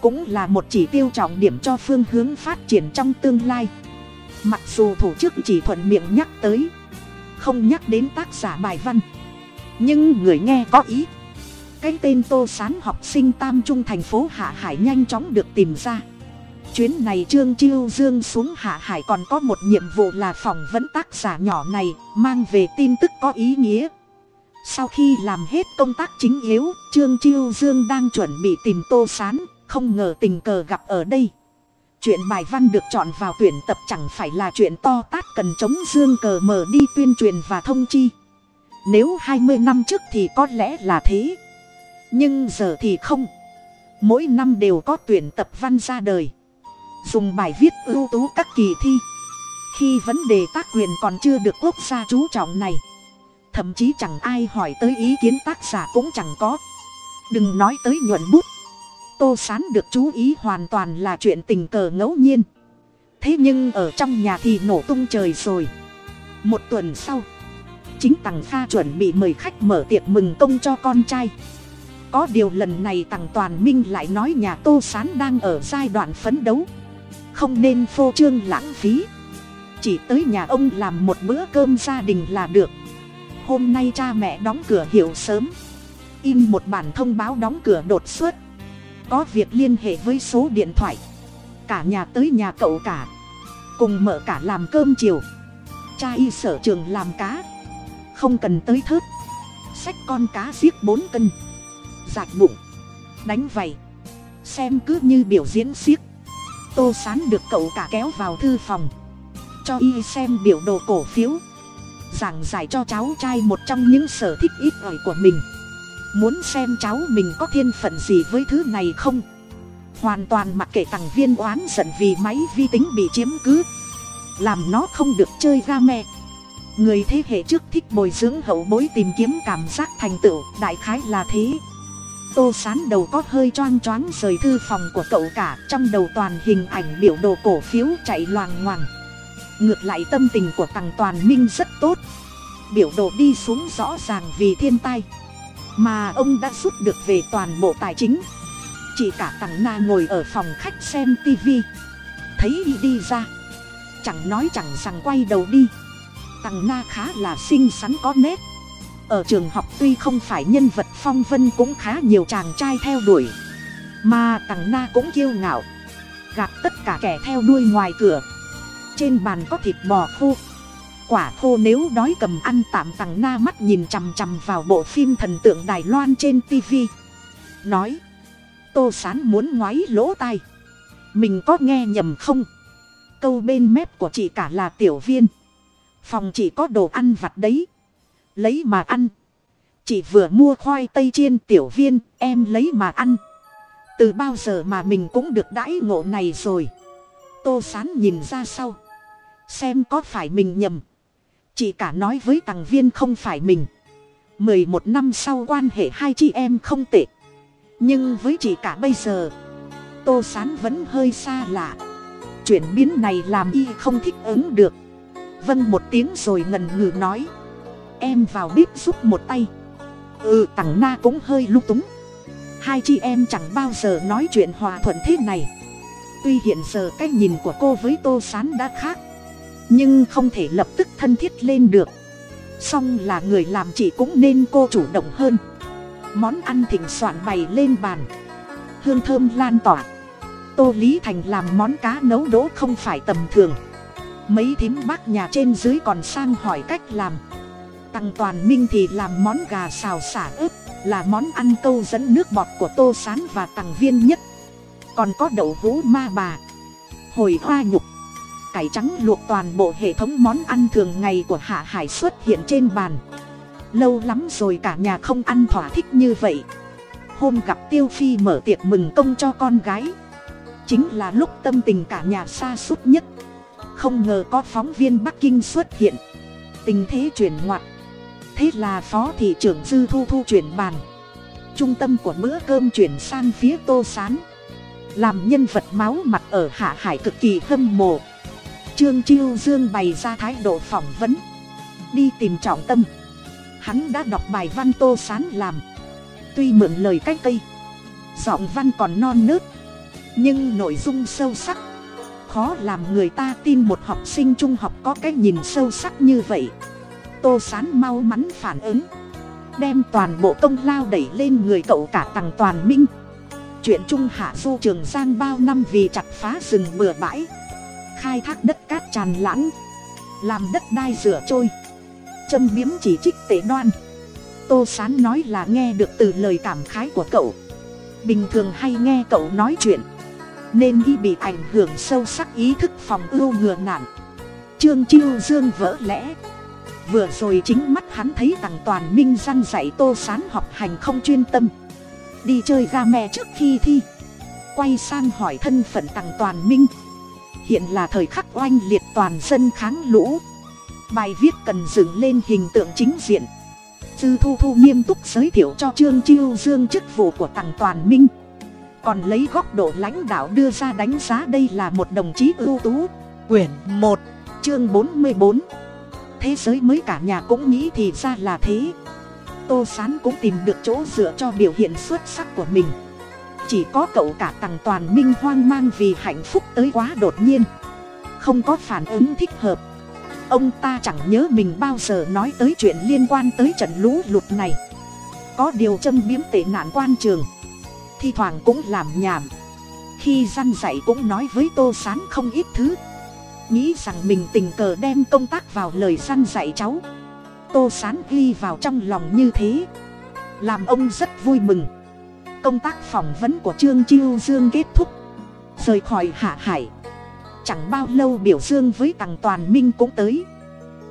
Cũng là một chỉ tiêu trọng điểm cho phương hướng phát triển trong tương lai. Mặc dù thủ chức chỉ thuận miệng nhắc tới, không nhắc đến tác giả bài văn. Nhưng người nghe có ý. Cái tên tô sán học sinh tam trung thành phố hạ hải nhanh chóng được tìm ra chuyến này trương chiêu dương xuống hạ hải còn có một nhiệm vụ là phỏng vấn tác giả nhỏ này, mang về tin tức có ý nghĩa. Sau khi làm hết công tác chính yếu, trương chiêu dương đang chuẩn bị tìm tô sán, không ngờ tình cờ gặp ở đây. Chuyện bài văn được chọn vào tuyển tập chẳng phải là chuyện to tát cần chống dương cờ mờ đi tuyên truyền và thông chi. Nếu hai mươi năm trước thì có lẽ là thế. Nhưng giờ thì không. Mỗi năm đều có tuyển tập văn ra đời dùng bài viết ưu tú các kỳ thi. Khi vấn đề tác quyền còn chưa được quốc gia chú trọng này, thậm chí chẳng ai hỏi tới ý kiến tác giả cũng chẳng có. Đừng nói tới nhuận bút. Tô sán được chú ý hoàn toàn là chuyện tình cờ ngẫu nhiên. Thế nhưng ở trong nhà thì nổ tung trời rồi. Một tuần sau, chính tằng kha chuẩn bị mời khách mở tiệc mừng công cho con trai. Có điều lần này tằng toàn minh lại nói nhà tô sán đang ở giai đoạn phấn đấu không nên phô trương lãng phí. Chỉ tới nhà ông làm một bữa cơm gia đình là được. Hôm nay cha mẹ đóng cửa hiểu sớm. In một bản thông báo đóng cửa đột xuất. Có việc liên hệ với số điện thoại. Cả nhà tới nhà cậu cả. Cùng mở cả làm cơm chiều. Cha y sở trường làm cá. Không cần tới thớt. Xách con cá giết bốn cân. Giạt bụng. Đánh vầy xem cứ như biểu diễn xiếc tô sán được cậu cả kéo vào thư phòng. Cho y xem biểu đồ cổ phiếu. Giảng giải cho cháu trai một trong những sở thích ít ỏi của mình. Muốn xem cháu mình có thiên phận gì với thứ này không? Hoàn toàn mặc kệ tằng viên oán giận vì máy vi tính bị chiếm cứ. Làm nó không được chơi ga me. Người thế hệ trước thích bồi dưỡng hậu bối tìm kiếm cảm giác thành tựu, đại khái là thế tô sán đầu có hơi choang choáng rời thư phòng của cậu cả, trong đầu toàn hình ảnh biểu đồ cổ phiếu chạy loàng ngoằng ngược lại tâm tình của tằng toàn minh rất tốt. Biểu đồ đi xuống rõ ràng vì thiên tai. Mà ông đã rút được về toàn bộ tài chính. Chỉ cả tằng na ngồi ở phòng khách xem tivi thấy y đi ra. Chẳng nói chẳng rằng quay đầu đi. Tằng na khá là xinh xắn có nét ở trường học tuy không phải nhân vật phong vân cũng khá nhiều chàng trai theo đuổi, mà tằng na cũng kiêu ngạo, gạt tất cả kẻ theo đuôi ngoài cửa. Trên bàn có thịt bò khô. Quả khô nếu đói cầm ăn tạm tằng na mắt nhìn chằm chằm vào bộ phim thần tượng đài loan trên tv nói, tô sán muốn ngoái lỗ tai. Mình có nghe nhầm không? Câu bên mép của chị cả là tiểu viên. Phòng chị có đồ ăn vặt đấy lấy mà ăn. Chị vừa mua khoai tây chiên tiểu viên, em lấy mà ăn. Từ bao giờ mà mình cũng được đãi ngộ này rồi. Tô sán nhìn ra sau. Xem có phải mình nhầm. Chị cả nói với tàng viên không phải mình. Mười một năm sau quan hệ hai chị em không tệ. Nhưng với chị cả bây giờ, tô sán vẫn hơi xa lạ. Chuyển biến này làm y không thích ứng được. Vâng một tiếng rồi ngần ngừ nói em vào bếp giúp một tay. Ừ tằng na cũng hơi lung túng. Hai chị em chẳng bao giờ nói chuyện hòa thuận thế này. Tuy hiện giờ cách nhìn của cô với tô s á n đã khác, nhưng không thể lập tức thân thiết lên được. Song là người làm chị cũng nên cô chủ động hơn. Món ăn thỉnh soạn bày lên bàn. Hương thơm lan tỏa. Tô lý thành làm món cá nấu đỗ không phải tầm thường. Mấy thím bác nhà trên dưới còn sang hỏi cách làm tăng toàn minh thì làm món gà xào xả ướp là món ăn câu dẫn nước bọt của tô s á n và tằng viên nhất. Còn có đậu hũ ma bà, hồi hoa nhục, cải trắng luộc toàn bộ hệ thống món ăn thường ngày của hạ hải xuất hiện trên bàn. Lâu lắm rồi cả nhà không ăn thỏa thích như vậy. Hôm gặp tiêu phi mở tiệc mừng công cho con gái. Chính là lúc tâm tình cả nhà xa suốt nhất. Không ngờ có phóng viên bắc kinh xuất hiện. Tình thế chuyển ngoặt thế là phó thị trưởng dư thu thu chuyển bàn. Trung tâm của bữa cơm chuyển sang phía tô s á n làm nhân vật máu mặt ở hạ hải cực kỳ hâm mộ. Trương chiêu dương bày ra thái độ phỏng vấn. Đi tìm trọng tâm. Hắn đã đọc bài văn tô sán làm. Tuy mượn lời cách cây giọng văn còn non nớt, nhưng nội dung sâu sắc. Khó làm người ta tin một học sinh trung học có cái nhìn sâu sắc như vậy tô sán mau mắn phản ứng. Đem toàn bộ công lao đẩy lên người cậu cả tằng toàn minh. Chuyện trung hạ du trường giang bao năm vì chặt phá rừng bừa bãi. Khai thác đất cát tràn lãng. Làm đất đai rửa trôi. Châm biếm chỉ trích tệ đoan. Tô sán nói là nghe được từ lời cảm khái của cậu. Bình thường hay nghe cậu nói chuyện. Nên y bị ảnh hưởng sâu sắc ý thức phòng ưu ngừa nạn. Trương chiêu dương vỡ lẽ vừa rồi chính mắt hắn thấy tằng toàn minh răn dạy tô sán học hành không chuyên tâm. Đi chơi ga mè trước khi thi. Quay sang hỏi thân phận tằng toàn minh. Hiện là thời khắc oanh liệt toàn dân kháng lũ. Bài viết cần dựng lên hình tượng chính diện. Dư thu thu nghiêm túc giới thiệu cho trương chiêu dương chức vụ của tằng toàn minh. Còn lấy góc độ lãnh đạo đưa ra đánh giá đây là một đồng chí ưu tú. Quyển một, chương bốn mươi bốn thế giới mới cả nhà cũng nghĩ thì ra là thế. Tô sán cũng tìm được chỗ dựa cho biểu hiện xuất sắc của mình. Chỉ có cậu cả tằng toàn minh hoang mang vì hạnh phúc tới quá đột nhiên. Không có phản ứng thích hợp. Ông ta chẳng nhớ mình bao giờ nói tới chuyện liên quan tới trận lũ lụt này. Có điều châm biếm tệ nạn quan trường. Thi thoảng cũng làm nhảm. Khi răn dạy cũng nói với tô sán không ít thứ nghĩ rằng mình tình cờ đem công tác vào lời săn dạy cháu. Tô sán ghi vào trong lòng như thế. Làm ông rất vui mừng. Công tác phỏng vấn của trương chiêu dương kết thúc. Rời khỏi hạ hải. Chẳng bao lâu biểu dương với tằng toàn minh cũng tới.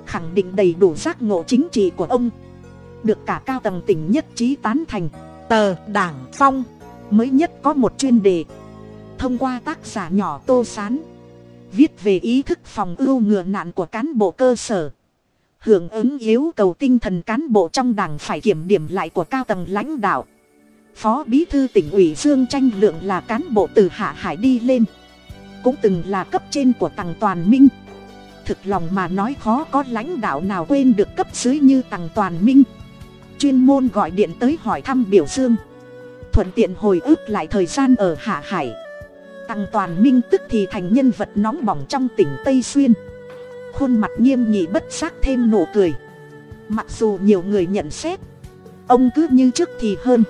Khẳng định đầy đủ giác ngộ chính trị của ông. Được cả cao tầng tỉnh nhất trí tán thành. Tờ đảng phong. Mới nhất có một chuyên đề. Thông qua tác giả nhỏ tô sán viết về ý thức phòng ưu ngừa nạn của cán bộ cơ sở. Hưởng ứng yêu cầu tinh thần cán bộ trong đảng phải kiểm điểm lại của cao tầng lãnh đạo. Phó bí thư tỉnh ủy dương tranh lượng là cán bộ từ hạ hải đi lên. Cũng từng là cấp trên của tằng toàn minh. Thực lòng mà nói khó có lãnh đạo nào quên được cấp dưới như tằng toàn minh. Chuyên môn gọi điện tới hỏi thăm biểu dương. Thuận tiện hồi ức lại thời gian ở hạ hải. Tăng toàn minh tức thì thành nhân vật nóng bỏng trong tỉnh tây xuyên. Khuôn mặt nghiêm nghị bất giác thêm nụ cười. Mặc dù nhiều người nhận xét, ông cứ như trước thì hơn.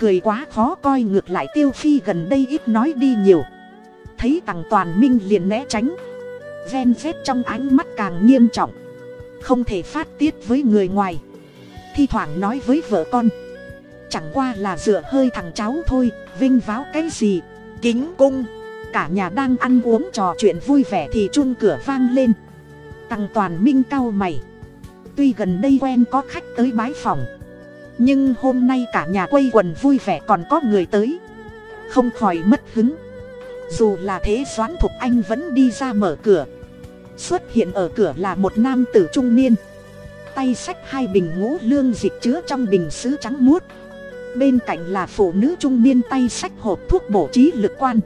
Cười quá khó coi ngược lại tiêu phi gần đây ít nói đi nhiều. Thấy tằng toàn minh liền né tránh. Ven rét trong ánh mắt càng nghiêm trọng. Không thể phát tiết với người ngoài. Thi thoảng nói với vợ con. Chẳng qua là dựa hơi thằng cháu thôi, vinh váo cái gì kính cung. Cả nhà đang ăn uống trò chuyện vui vẻ thì chuông cửa vang lên. Tăng toàn minh cao mày. Tuy gần đây quen có khách tới bái phòng, nhưng hôm nay cả nhà quây quần vui vẻ còn có người tới. Không khỏi mất hứng. Dù là thế doãn thục anh vẫn đi ra mở cửa. Xuất hiện ở cửa là một nam tử trung niên. Tay xách hai bình ngũ lương dịch chứa trong bình sứ trắng muốt bên cạnh là phụ nữ trung niên tay sách hộp thuốc bổ trí lực quan.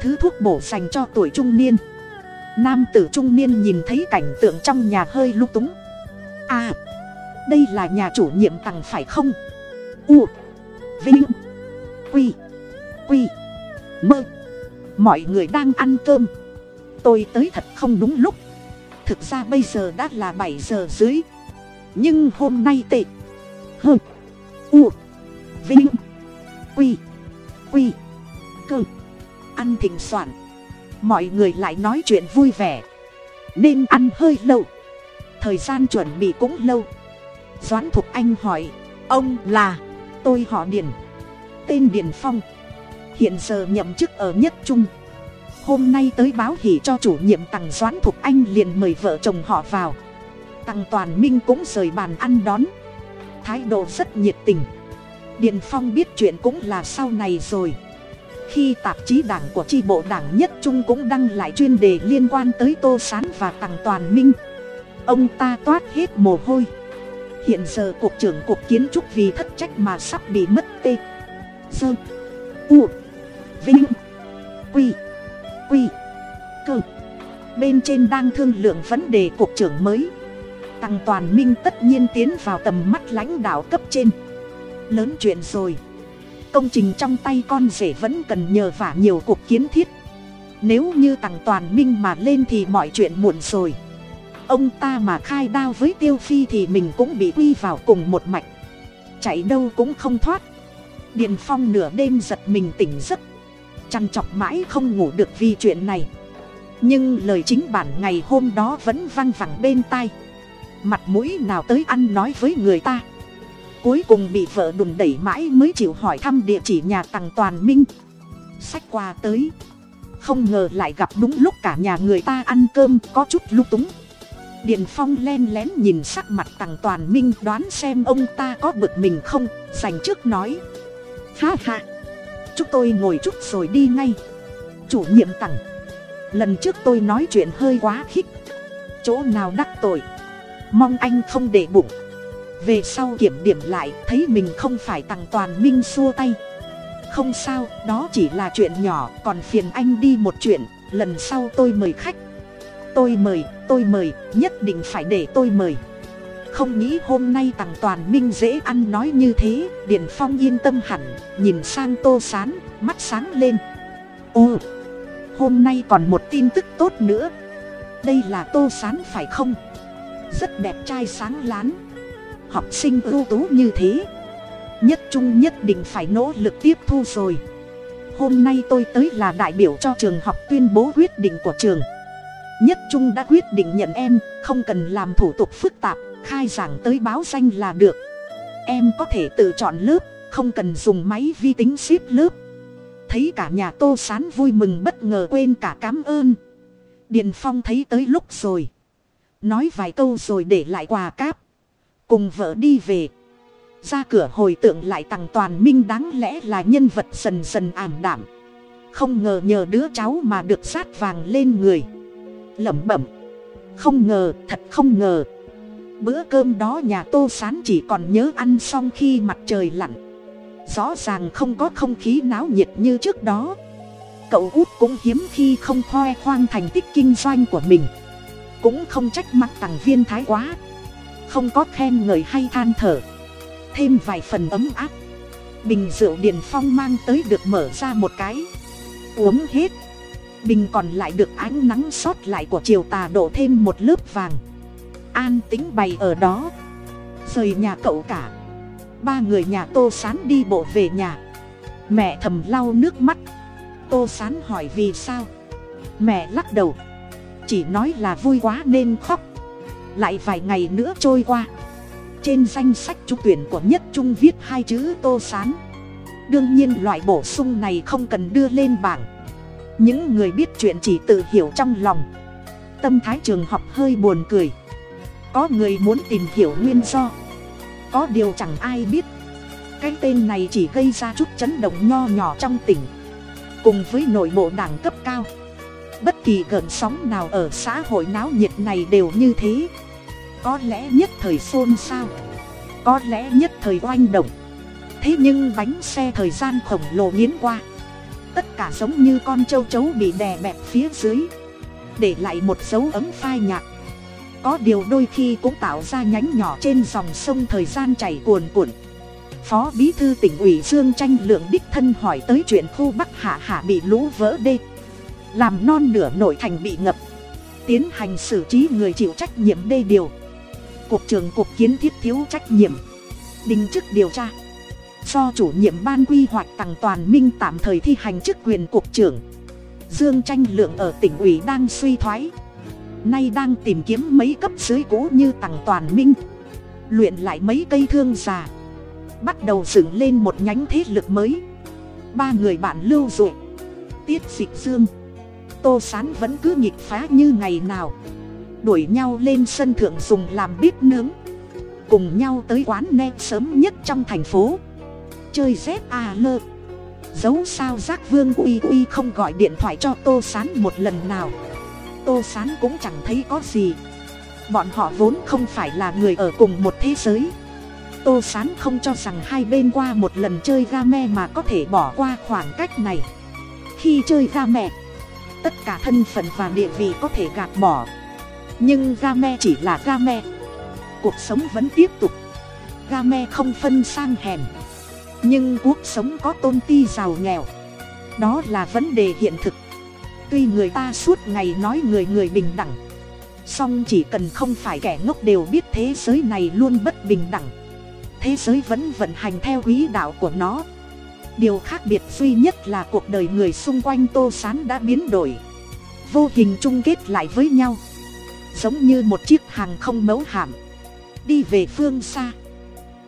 Thứ thuốc bổ dành cho tuổi trung niên. Nam tử trung niên nhìn thấy cảnh tượng trong nhà hơi lung túng. À đây là nhà chủ nhiệm tặng phải không? U, vinh, quy quy, mơ. Mọi người đang ăn cơm. Tôi tới thật không đúng lúc. Thực ra bây giờ đã là bảy giờ dưới nhưng hôm nay tệ. Hơ u vinh. Quy. Quy. Cơ. Ăn thịnh soạn. Mọi người lại nói chuyện vui vẻ. Nên ăn hơi lâu. Thời gian chuẩn bị cũng lâu. Doãn thục anh hỏi, ông là tôi họ điền, tên điền phong. Hiện giờ nhậm chức ở nhất trung. Hôm nay tới báo hỉ cho chủ nhiệm tằng doãn thục anh liền mời vợ chồng họ vào. Tằng toàn minh cũng rời bàn ăn đón. Thái độ rất nhiệt tình điền phong biết chuyện cũng là sau này rồi. Khi tạp chí đảng của tri bộ đảng nhất trung cũng đăng lại chuyên đề liên quan tới tô s á n và tằng toàn minh. Ông ta toát hết mồ hôi. Hiện giờ cục trưởng cục kiến trúc vì thất trách mà sắp bị mất tê. Dơ. U. Vinh. Quy. Quy. Cơ. Bên trên đang thương lượng vấn đề cục trưởng mới. Tăng toàn minh tất nhiên tiến vào tầm mắt lãnh đạo cấp trên lớn chuyện rồi. Công trình trong tay con rể vẫn cần nhờ vả nhiều cuộc kiến thiết. Nếu như tặng toàn minh mà lên thì mọi chuyện muộn rồi. Ông ta mà khai đao với tiêu phi thì mình cũng bị quy vào cùng một mạch. Chạy đâu cũng không thoát. Điền phong nửa đêm giật mình tỉnh giấc. Chăn chọc mãi không ngủ được vì chuyện này. Nhưng lời chính bản ngày hôm đó vẫn văng vẳng bên tai. Mặt mũi nào tới ăn nói với người ta cuối cùng bị vợ đùn đẩy mãi mới chịu hỏi thăm địa chỉ nhà tằng toàn minh. Sách qua tới. Không ngờ lại gặp đúng lúc cả nhà người ta ăn cơm có chút lung túng. Điền phong len lén nhìn sắc mặt tằng toàn minh đoán xem ông ta có bực mình không, dành trước nói. Ha ha. Chúng tôi ngồi chút rồi đi ngay. Chủ nhiệm tằng. Lần trước tôi nói chuyện hơi quá khích. Chỗ nào đắc tội? Mong anh không để bụng về sau kiểm điểm lại, thấy mình không phải tặng toàn minh xua tay. Không sao, đó chỉ là chuyện nhỏ, còn phiền anh đi một chuyện, lần sau tôi mời khách. Tôi mời tôi mời, nhất định phải để tôi mời. Không nghĩ hôm nay tặng toàn minh dễ ăn nói như thế, điền phong yên tâm hẳn, nhìn sang tô sán, mắt sáng lên. Ô, hôm nay còn một tin tức tốt nữa. Đây là tô sán phải không? Rất đẹp trai sáng lán học sinh ưu tú như thế. Nhất trung nhất định phải nỗ lực tiếp thu rồi. Hôm nay tôi tới là đại biểu cho trường học tuyên bố quyết định của trường. Nhất trung đã quyết định nhận em, không cần làm thủ tục phức tạp, khai giảng tới báo danh là được. Em có thể tự chọn lớp, không cần dùng máy vi tính ship lớp. Thấy cả nhà tô sán vui mừng bất ngờ quên cả cám ơn. Điền phong thấy tới lúc rồi. Nói vài câu rồi để lại quà cáp cùng vợ đi về. Ra cửa hồi tượng lại tằng toàn minh đáng lẽ là nhân vật dần dần ảm đạm. Không ngờ nhờ đứa cháu mà được sát vàng lên người. Lẩm bẩm, không ngờ, thật không ngờ. Bữa cơm đó nhà tô sán chỉ còn nhớ ăn xong khi mặt trời lặn. Rõ ràng không có không khí náo nhiệt như trước đó. Cậu út cũng hiếm khi không khoe khoang thành tích kinh doanh của mình. Cũng không trách mắc tằng viên thái quá không có khen ngợi hay than thở. Thêm vài phần ấm áp. Bình rượu điền phong mang tới được mở ra một cái. Uống hết. Bình còn lại được ánh nắng sót lại của chiều tà đổ thêm một lớp vàng. An tính bày ở đó. Rời nhà cậu cả. Ba người nhà tô sán đi bộ về nhà. Mẹ thầm lau nước mắt. Tô sán hỏi vì sao? Mẹ lắc đầu. Chỉ nói là vui quá nên khóc lại vài ngày nữa trôi qua. Trên danh sách trúng tuyển của nhất trung viết hai chữ tô sán. Đương nhiên loại bổ sung này không cần đưa lên bảng. Những người biết chuyện chỉ tự hiểu trong lòng. Tâm thái trường học hơi buồn cười. Có người muốn tìm hiểu nguyên do. Có điều chẳng ai biết. Cái tên này chỉ gây ra chút chấn động nho nhỏ trong tỉnh. Cùng với nội bộ đảng cấp cao bất kỳ gợn sóng nào ở xã hội náo nhiệt này đều như thế. Có lẽ nhất thời xôn xao, có lẽ nhất thời oanh động. Thế nhưng bánh xe thời gian khổng lồ nghiến qua. Tất cả giống như con châu chấu bị đè bẹp phía dưới, để lại một dấu ấm phai nhạt. Có điều đôi khi cũng tạo ra nhánh nhỏ trên dòng sông thời gian chảy cuồn cuộn. Phó bí thư tỉnh ủy dương tranh lượng đích thân hỏi tới chuyện khu bắc hạ hạ bị lũ vỡ đê làm non nửa nội thành bị ngập, tiến hành xử trí người chịu trách nhiệm đê điều. Cục trưởng cục kiến thiết thiếu trách nhiệm, đình chức điều tra. Do chủ nhiệm ban quy hoạch tặng toàn minh tạm thời thi hành chức quyền cục trưởng. Dương tranh lượng ở tỉnh ủy đang suy thoái. Nay đang tìm kiếm mấy cấp dưới cũ như tặng toàn minh. Luyện lại mấy cây thương già. Bắt đầu dựng lên một nhánh thế lực mới. Ba người bạn lưu dụ tiết dịch dương tô sán vẫn cứ nghịch phá như ngày nào. Đuổi nhau lên sân thượng dùng làm bếp nướng. Cùng nhau tới quán ne sớm nhất trong thành phố. Chơi z a lơ dấu sao giác vương uy uy không gọi điện thoại cho tô sán một lần nào. Tô sán cũng chẳng thấy có gì. Bọn họ vốn không phải là người ở cùng một thế giới. Tô sán không cho rằng hai bên qua một lần chơi ga me mà có thể bỏ qua khoảng cách này. Khi chơi ga mẹ tất cả thân phận và địa vị có thể gạt bỏ. Nhưng ga me chỉ là ga me. Cuộc sống vẫn tiếp tục. Ga me không phân sang hèn. Nhưng cuộc sống có tôn ti giàu nghèo. Đó là vấn đề hiện thực. Tuy người ta suốt ngày nói người người bình đẳng, song chỉ cần không phải kẻ ngốc đều biết thế giới này luôn bất bình đẳng. Thế giới vẫn vận hành theo quỹ đạo của nó điều khác biệt duy nhất là cuộc đời người xung quanh tô s á n đã biến đổi. Vô hình chung kết lại với nhau. Giống như một chiếc hàng không mẫu hạm. Đi về phương xa.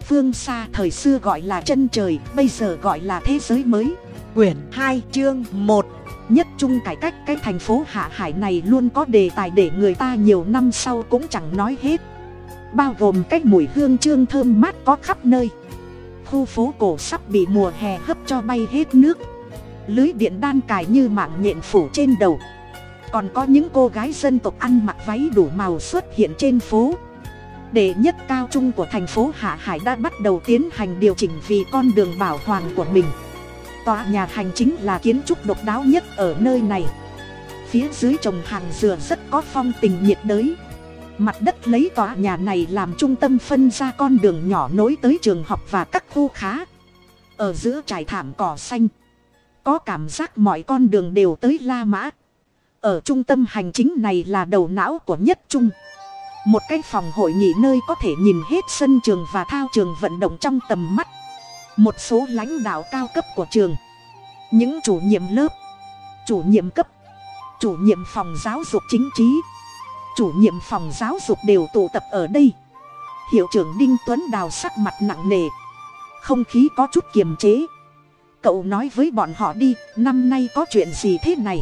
Phương xa thời xưa gọi là chân trời, bây giờ gọi là thế giới mới. Quyển hai, chương một. Nhất trung cải cách, cái thành phố hạ hải này luôn có đề tài để người ta nhiều năm sau cũng chẳng nói hết. Bao gồm cái mùi hương trương thơm mát có khắp nơi khu phố cổ sắp bị mùa hè hấp cho bay hết nước. Lưới điện đan cài như mạng nhện phủ trên đầu. Còn có những cô gái dân tộc ăn mặc váy đủ màu xuất hiện trên phố. Để nhất cao trung của thành phố hạ hải đã bắt đầu tiến hành điều chỉnh vì con đường bảo Hoàng của mình. Tòa nhà hành chính là kiến trúc độc đáo nhất ở nơi này. Phía dưới trồng hàng dừa rất có phong tình nhiệt đới mặt đất lấy tòa nhà này làm trung tâm phân ra con đường nhỏ nối tới trường học và các khu khá. Ở giữa trải thảm cỏ xanh, có cảm giác mọi con đường đều tới la mã. Ở trung tâm hành chính này là đầu não của nhất trung. Một cái phòng hội nghị nơi có thể nhìn hết sân trường và thao trường vận động trong tầm mắt. Một số lãnh đạo cao cấp của trường. Những chủ nhiệm lớp, chủ nhiệm cấp, chủ nhiệm phòng giáo dục chính trí chủ nhiệm phòng giáo dục đều tụ tập ở đây. Hiệu trưởng đinh tuấn đào sắc mặt nặng nề. Không khí có chút kiềm chế. Cậu nói với bọn họ đi, năm nay có chuyện gì thế này?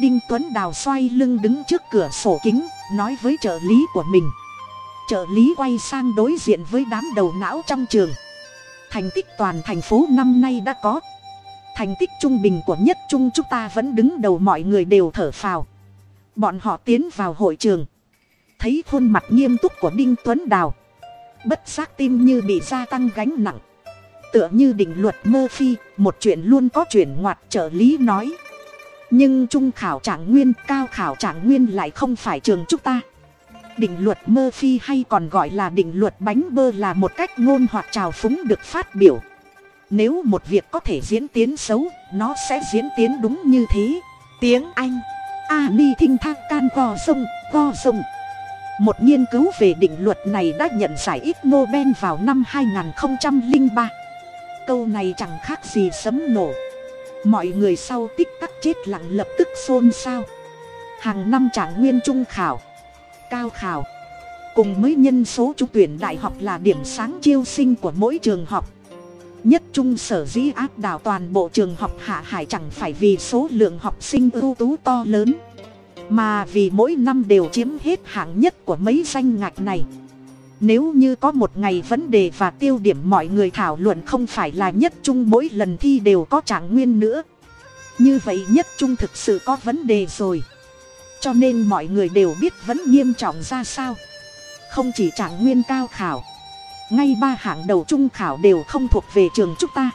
Đinh tuấn đào xoay lưng đứng trước cửa sổ kính, nói với trợ lý của mình. Trợ lý quay sang đối diện với đám đầu não trong trường. Thành tích toàn thành phố năm nay đã có. Thành tích trung bình của nhất trung chúng ta vẫn đứng đầu mọi người đều thở phào bọn họ tiến vào hội trường. Thấy khuôn mặt nghiêm túc của đinh tuấn đào. Bất giác tim như bị gia tăng gánh nặng. Tựa như định luật mơ phi một chuyện luôn có chuyện ngoặt trợ lý nói. Nhưng trung khảo trạng nguyên, cao khảo trạng nguyên lại không phải trường chúng ta. Định luật mơ phi hay còn gọi là định luật bánh bơ là một cách ngôn hoặc trào phúng được phát biểu. Nếu một việc có thể diễn tiến xấu, nó sẽ diễn tiến đúng như thế. Tiếng anh a ni thinh thang can co sông co sông một nghiên cứu về định luật này đã nhận giải ít nobel vào năm 2003 câu này chẳng khác gì sấm nổ. Mọi người sau tích tắc chết lặng lập tức xôn xao. Hàng năm trạng nguyên trung khảo, cao khảo. Cùng với nhân số trúng tuyển đại học là điểm sáng chiêu sinh của mỗi trường học nhất trung sở dĩ áp đảo toàn bộ trường học hạ hải chẳng phải vì số lượng học sinh ưu tú to lớn, mà vì mỗi năm đều chiếm hết hạng nhất của mấy danh ngạch này. Nếu như có một ngày vấn đề và tiêu điểm mọi người thảo luận không phải là nhất trung mỗi lần thi đều có trạng nguyên nữa. Như vậy nhất trung thực sự có vấn đề rồi. Cho nên mọi người đều biết vẫn nghiêm trọng ra sao. Không chỉ trạng nguyên cao khảo ngay ba hạng đầu trung khảo đều không thuộc về trường chúng ta,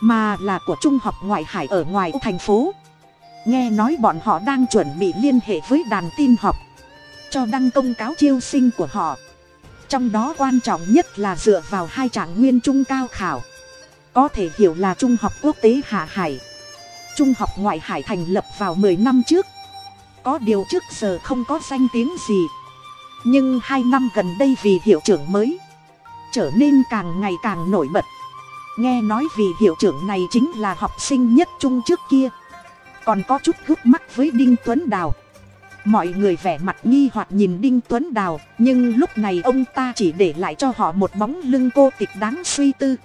mà là của trung học ngoại hải ở ngoài thành phố. Nghe nói bọn họ đang chuẩn bị liên hệ với đàn tin học, cho đăng công cáo chiêu sinh của họ. Trong đó quan trọng nhất là dựa vào hai trạng nguyên trung cao khảo. Có thể hiểu là trung học quốc tế hạ hải. Trung học ngoại hải thành lập vào mười năm trước. Có điều trước giờ không có danh tiếng gì. Nhưng hai năm gần đây vì hiệu trưởng mới trở nên càng ngày càng nổi bật. Nghe nói vì hiệu trưởng này chính là học sinh nhất trung trước kia. Còn có chút gút mắt với đinh tuấn đào. Mọi người vẻ mặt nghi hoặc nhìn đinh tuấn đào, nhưng lúc này ông ta chỉ để lại cho họ một bóng lưng cô tịch đáng suy tư.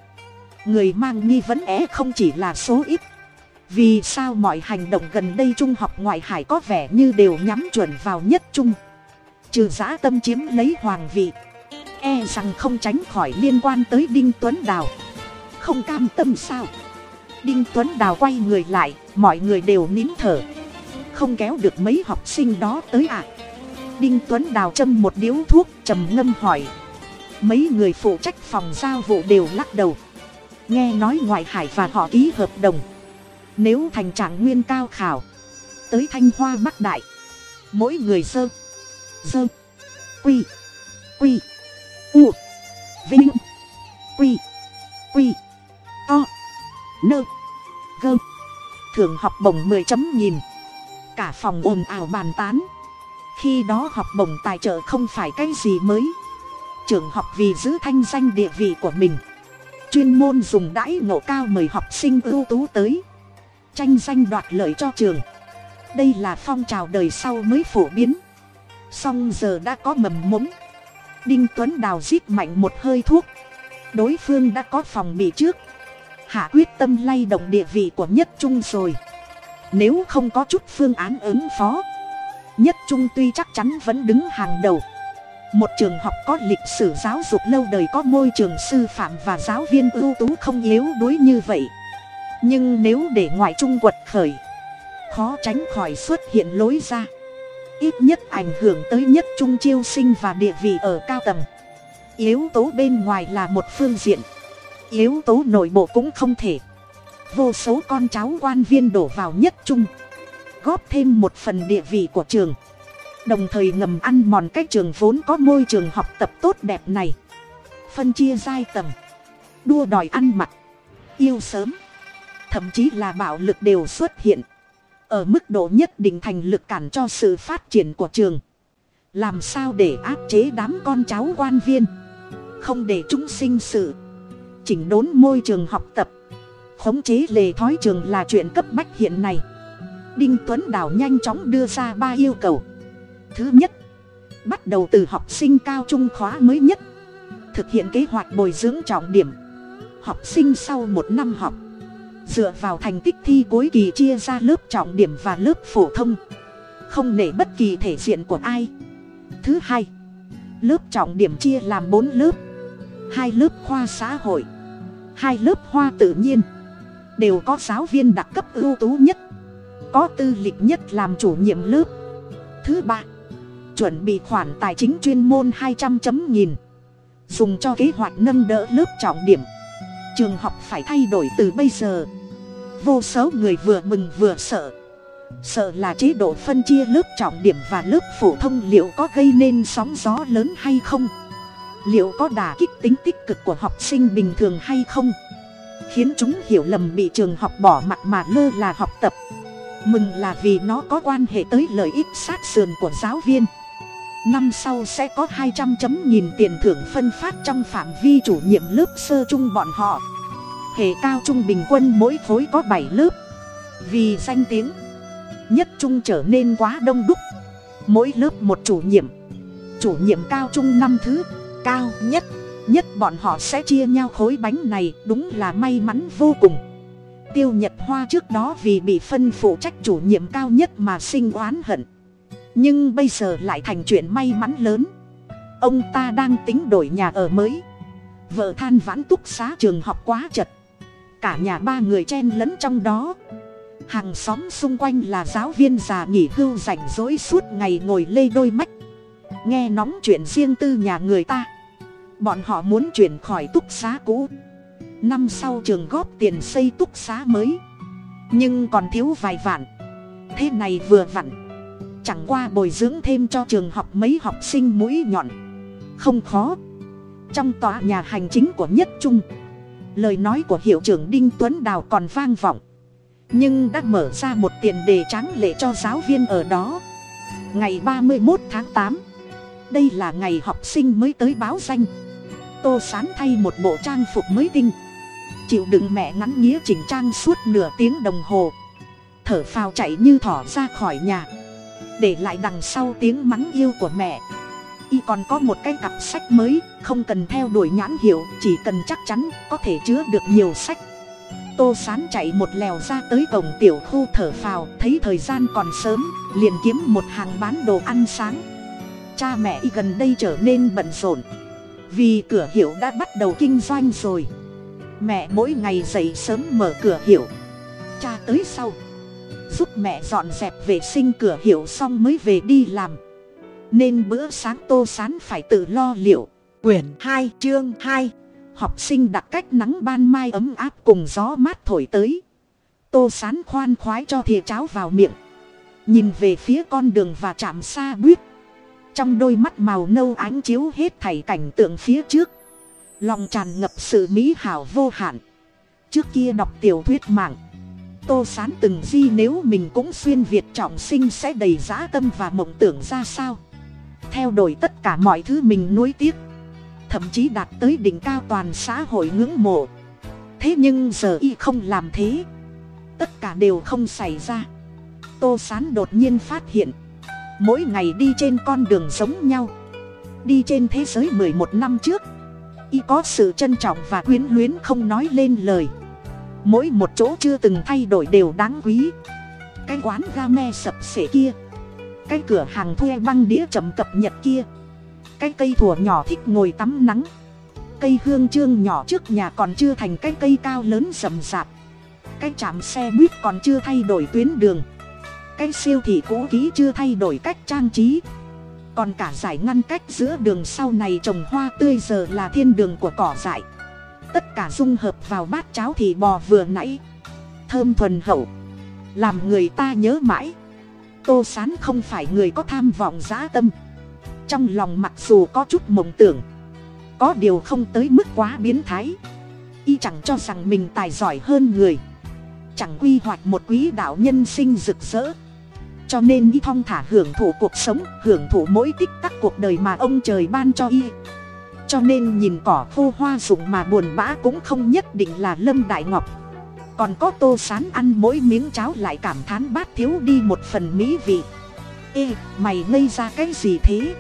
Người mang nghi vấn é không chỉ là số ít. Vì sao mọi hành động gần đây trung học ngoại hải có vẻ như đều nhắm chuẩn vào nhất trung? Trừ giã tâm chiếm lấy hoàng vị e rằng không tránh khỏi liên quan tới đinh tuấn đào. Không cam tâm sao? Đinh tuấn đào quay người lại, mọi người đều nín thở. Không kéo được mấy học sinh đó tới ạ. À. đinh tuấn đào châm một điếu thuốc, trầm ngâm hỏi. Mấy người phụ trách phòng giao vụ đều lắc đầu. Nghe nói ngoại hải và họ ký hợp đồng. Nếu thành trạng nguyên cao khảo, tới thanh hoa bắc đại, mỗi người sơ sơ, quy quy u, vinh, quy quy to nơ gơ thường học bổng mười chấm nhìn cả phòng ồn ào bàn tán. Khi đó học bổng tài trợ không phải cái gì mới. Trường học vì giữ thanh danh địa vị của mình. Chuyên môn dùng đãi ngộ cao mời học sinh ưu tú tới. Tranh danh đoạt lợi cho trường. Đây là phong trào đời sau mới phổ biến. Song giờ đã có mầm mống đinh tuấn đào rít mạnh một hơi thuốc. Đối phương đã có phòng bị trước. Hạ quyết tâm lay động địa vị của nhất trung rồi. Nếu không có chút phương án ứng phó, nhất trung tuy chắc chắn vẫn đứng hàng đầu. Một trường học có lịch sử giáo dục lâu đời có môi trường sư phạm và giáo viên ưu tú không yếu đuối như vậy. Nhưng nếu để ngoại trung quật khởi, khó tránh khỏi xuất hiện lối ra ít nhất ảnh hưởng tới nhất trung chiêu sinh và địa vị ở cao tầng. Yếu tố bên ngoài là một phương diện. Yếu tố nội bộ cũng không thể. Vô số con cháu quan viên đổ vào nhất trung, góp thêm một phần địa vị của trường. Đồng thời ngầm ăn mòn cách trường vốn có môi trường học tập tốt đẹp này. Phân chia giai tầng, đua đòi ăn mặc, yêu sớm, thậm chí là bạo lực đều xuất hiện ở mức độ nhất định thành lực cản cho sự phát triển của trường. Làm sao để áp chế đám con cháu quan viên? Không để chúng sinh sự. Chỉnh đốn môi trường học tập. Khống chế lề thói trường là chuyện cấp bách hiện nay. Đinh tuấn đào nhanh chóng đưa ra ba yêu cầu. Thứ nhất, bắt đầu từ học sinh cao trung khóa mới nhất. Thực hiện kế hoạch bồi dưỡng trọng điểm. Học sinh sau một năm học dựa vào thành tích thi cuối kỳ chia ra lớp trọng điểm và lớp phổ thông. Không nể bất kỳ thể diện của ai. Thứ hai, lớp trọng điểm chia làm bốn lớp. Hai lớp khoa xã hội, hai lớp khoa tự nhiên. Đều có giáo viên đặc cấp ưu tú nhất, có tư lịch nhất làm chủ nhiệm lớp. Thứ ba, chuẩn bị khoản tài chính chuyên môn hai trăm chấm nghìn. Dùng cho kế hoạch nâng đỡ lớp trọng điểm. Trường học phải thay đổi từ bây giờ vô số người vừa mừng vừa sợ. Sợ là chế độ phân chia lớp trọng điểm và lớp phổ thông liệu có gây nên sóng gió lớn hay không? Liệu có đả kích tính tích cực của học sinh bình thường hay không? Khiến chúng hiểu lầm bị trường học bỏ mặt mà lơ là học tập. Mừng là vì nó có quan hệ tới lợi ích sát sườn của giáo viên. Năm sau sẽ có hai trăm chấm nghìn tiền thưởng phân phát trong phạm vi chủ nhiệm lớp sơ chung bọn họ hệ cao trung bình quân mỗi khối có bảy lớp. Vì danh tiếng, nhất trung trở nên quá đông đúc. Mỗi lớp một chủ nhiệm chủ nhiệm cao trung năm thứ, cao nhất nhất bọn họ sẽ chia nhau khối bánh này, đúng là may mắn vô cùng. Tiêu nhật hoa trước đó vì bị phân phụ trách chủ nhiệm cao nhất mà sinh oán hận. Nhưng bây giờ lại thành chuyện may mắn lớn. Ông ta đang tính đổi nhà ở mới. Vợ than vãn túc xá trường học quá chật cả nhà ba người chen lẫn trong đó. Hàng xóm xung quanh là giáo viên già nghỉ hưu rảnh rỗi suốt ngày ngồi lê đôi mách nghe nóng chuyện riêng tư nhà người ta. Bọn họ muốn chuyển khỏi túc xá cũ. Năm sau trường góp tiền xây túc xá mới. Nhưng còn thiếu vài vạn. Thế này vừa vặn. Chẳng qua bồi dưỡng thêm cho trường học mấy học sinh mũi nhọn. Không khó. Trong tòa nhà hành chính của nhất trung lời nói của hiệu trưởng đinh tuấn đào còn vang vọng. Nhưng đã mở ra một tiền đề tráng lệ cho giáo viên ở đó. Ngày ba mươi một tháng tám, đây là ngày học sinh mới tới báo danh. Tô sán thay một bộ trang phục mới tinh. Chịu đựng mẹ ngắn nghĩa chỉnh trang suốt nửa tiếng đồng hồ. Thở phào chạy như thỏ ra khỏi nhà. Để lại đằng sau tiếng mắng yêu của mẹ y còn có một cái cặp sách mới, không cần theo đuổi nhãn hiệu, chỉ cần chắc chắn có thể chứa được nhiều sách. Tô sán chạy một lèo ra tới cổng tiểu khu thở phào, thấy thời gian còn sớm, liền kiếm một hàng bán đồ ăn sáng. Cha mẹ y gần đây trở nên bận rộn. Vì cửa hiệu đã bắt đầu kinh doanh rồi. Mẹ mỗi ngày dậy sớm mở cửa hiệu. Cha tới sau. Giúp mẹ dọn dẹp vệ sinh cửa hiệu xong mới về đi làm nên bữa sáng tô sán phải tự lo liệu. Quyển hai, chương hai. Học sinh đặt cách nắng ban mai ấm áp cùng gió mát thổi tới. Tô sán khoan khoái cho thìa cháo vào miệng. Nhìn về phía con đường và chạm xa buýt. Trong đôi mắt màu nâu ánh chiếu hết thảy cảnh tượng phía trước. Lòng tràn ngập sự mỹ hảo vô hạn. Trước kia đọc tiểu thuyết mạng, tô sán từng di nếu mình cũng xuyên việt trọng sinh sẽ đầy dã tâm và mộng tưởng ra sao? Theo đuổi tất cả mọi thứ mình nuối tiếc. Thậm chí đạt tới đỉnh cao toàn xã hội ngưỡng mộ. Thế nhưng giờ y không làm thế. Tất cả đều không xảy ra. Tô sán đột nhiên phát hiện, mỗi ngày đi trên con đường giống nhau. Đi trên thế giới mười một năm trước, y có sự trân trọng và quyến luyến không nói lên lời. Mỗi một chỗ chưa từng thay đổi đều đáng quý. Cái quán ga me sập sể kia cái cửa hàng thuê băng đĩa chậm cập nhật kia. Cái cây thùa nhỏ thích ngồi tắm nắng. Cây hương trương nhỏ trước nhà còn chưa thành cái cây cao lớn rậm rạp. Cái trạm xe buýt còn chưa thay đổi tuyến đường. Cái siêu thị cũ kỹ chưa thay đổi cách trang trí. Còn cả giải ngăn cách giữa đường sau này trồng hoa tươi giờ là thiên đường của cỏ dại. Tất cả dung hợp vào bát cháo thì bò vừa nãy. Thơm thuần hậu. Làm người ta nhớ mãi tô sán không phải người có tham vọng giá tâm. Trong lòng mặc dù có chút mộng tưởng, có điều không tới mức quá biến thái. Y chẳng cho rằng mình tài giỏi hơn người, chẳng quy hoạch một quý đạo nhân sinh rực rỡ. Cho nên y thong thả hưởng thụ cuộc sống, hưởng thụ mỗi tích tắc cuộc đời mà ông trời ban cho y. Cho nên nhìn cỏ khô hoa rụng mà buồn bã cũng không nhất định là lâm đại ngọc còn có tô sán ăn mỗi miếng cháo lại cảm thán bát thiếu đi một phần mỹ vị. Ê, mày ngây ra cái gì thế?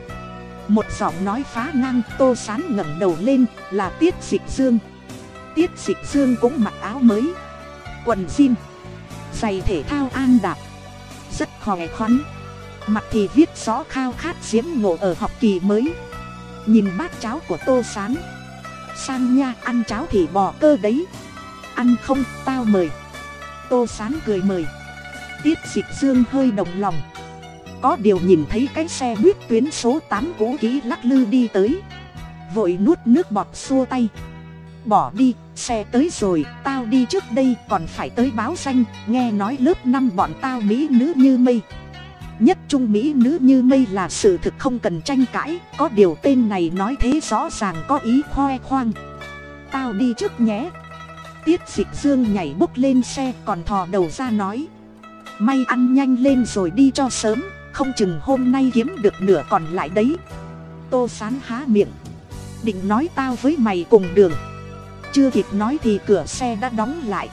Một giọng nói phá ngang, tô sán ngẩng đầu lên, là tiết dịch dương. Tiết dịch dương cũng mặc áo mới. Quần jean. Giày thể thao an đạp. Rất khỏe khoắn. Mặt thì viết rõ khao khát diễm ngộ ở học kỳ mới. Nhìn bát cháo của tô sán. Sang nha, ăn cháo thì bò cơ đấy ăn không, tao mời. Tô sán cười mời. Tiết dịch dương hơi đồng lòng. Có điều nhìn thấy cái xe buýt tuyến số tám cũ kỹ lắc lư đi tới. Vội nuốt nước bọt xua tay. Bỏ đi, xe tới rồi, tao đi trước đây còn phải tới báo danh, nghe nói lớp năm bọn tao mỹ nữ như mây. Nhất trung mỹ nữ như mây là sự thực không cần tranh cãi, có điều tên này nói thế rõ ràng có ý khoe khoang. Tao đi trước nhé tiết dịch dương nhảy bốc lên xe còn thò đầu ra nói. May ăn nhanh lên rồi đi cho sớm, không chừng hôm nay kiếm được nửa còn lại đấy. Tô sán há miệng. Định nói tao với mày cùng đường. Chưa kịp nói thì cửa xe đã đóng lại.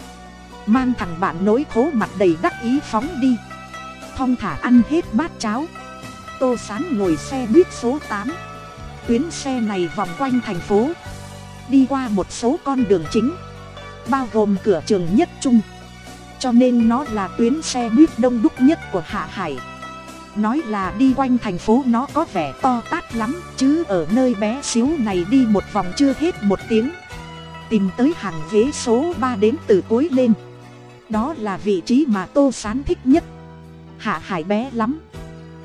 Mang thằng bạn nối khố mặt đầy đắc ý phóng đi. Thong thả ăn hết bát cháo. Tô sán ngồi xe buýt số tám. Tuyến xe này vòng quanh thành phố. Đi qua một số con đường chính bao gồm cửa trường nhất trung. Cho nên nó là tuyến xe buýt đông đúc nhất của hạ hải. Nói là đi quanh thành phố nó có vẻ to tát lắm, chứ ở nơi bé xíu này đi một vòng chưa hết một tiếng. Tìm tới hàng ghế số ba đến từ cuối lên. Đó là vị trí mà tô sán thích nhất. Hạ hải bé lắm.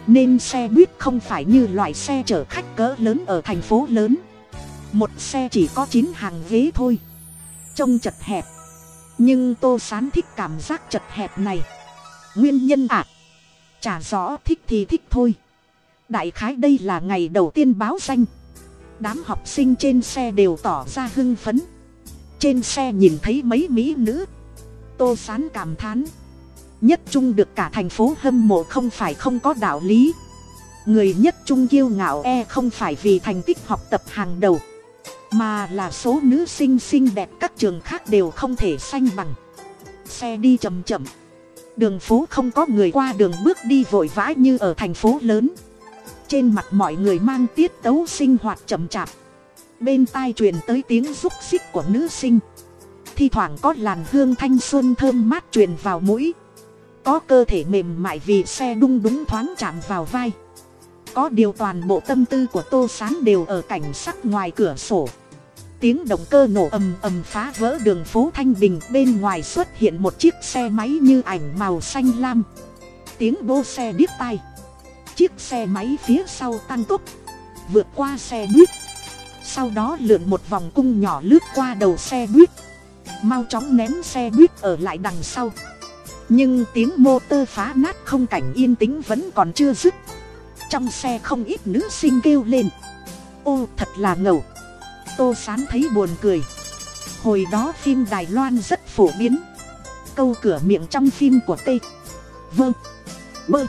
Nên xe buýt không phải như loại xe chở khách cỡ lớn ở thành phố lớn. Một xe chỉ có chín hàng ghế thôi trông chật hẹp. Nhưng tô sán thích cảm giác chật hẹp này. Nguyên nhân ạ à, chả rõ thích thì thích thôi. Đại khái đây là ngày đầu tiên báo danh. Đám học sinh trên xe đều tỏ ra hưng phấn. Trên xe nhìn thấy mấy mỹ nữ. Tô sán cảm thán. Nhất trung được cả thành phố hâm mộ không phải không có đạo lý. Người nhất trung kiêu ngạo e không phải vì thành tích học tập hàng đầu mà là số nữ sinh xinh đẹp các trường khác đều không thể sanh bằng. Xe đi chậm chậm. Đường phố không có người qua đường bước đi vội vã như ở thành phố lớn. Trên mặt mọi người mang tiết tấu sinh hoạt chậm chạp. Bên tai truyền tới tiếng rúc xích của nữ sinh. Thi thoảng có làn hương thanh xuân thơm mát truyền vào mũi. Có cơ thể mềm mại vì xe đung đúng thoáng chạm vào vai có điều toàn bộ tâm tư của tô s á n đều ở cảnh sắc ngoài cửa sổ. Tiếng động cơ nổ ầm ầm phá vỡ đường phố thanh bình, bên ngoài xuất hiện một chiếc xe máy như ảnh màu xanh lam. Tiếng bô xe điếc tai. Chiếc xe máy phía sau tăng tốc, vượt qua xe buýt. Sau đó lượn một vòng cung nhỏ lướt qua đầu xe buýt. Mau chóng ném xe buýt ở lại đằng sau. Nhưng tiếng mô tơ phá nát không cảnh yên tĩnh vẫn còn chưa dứt trong xe không ít nữ sinh kêu lên. Ô, thật là ngầu. Tô sán thấy buồn cười. Hồi đó phim đài loan rất phổ biến. Câu cửa miệng trong phim của t. Vâng bơ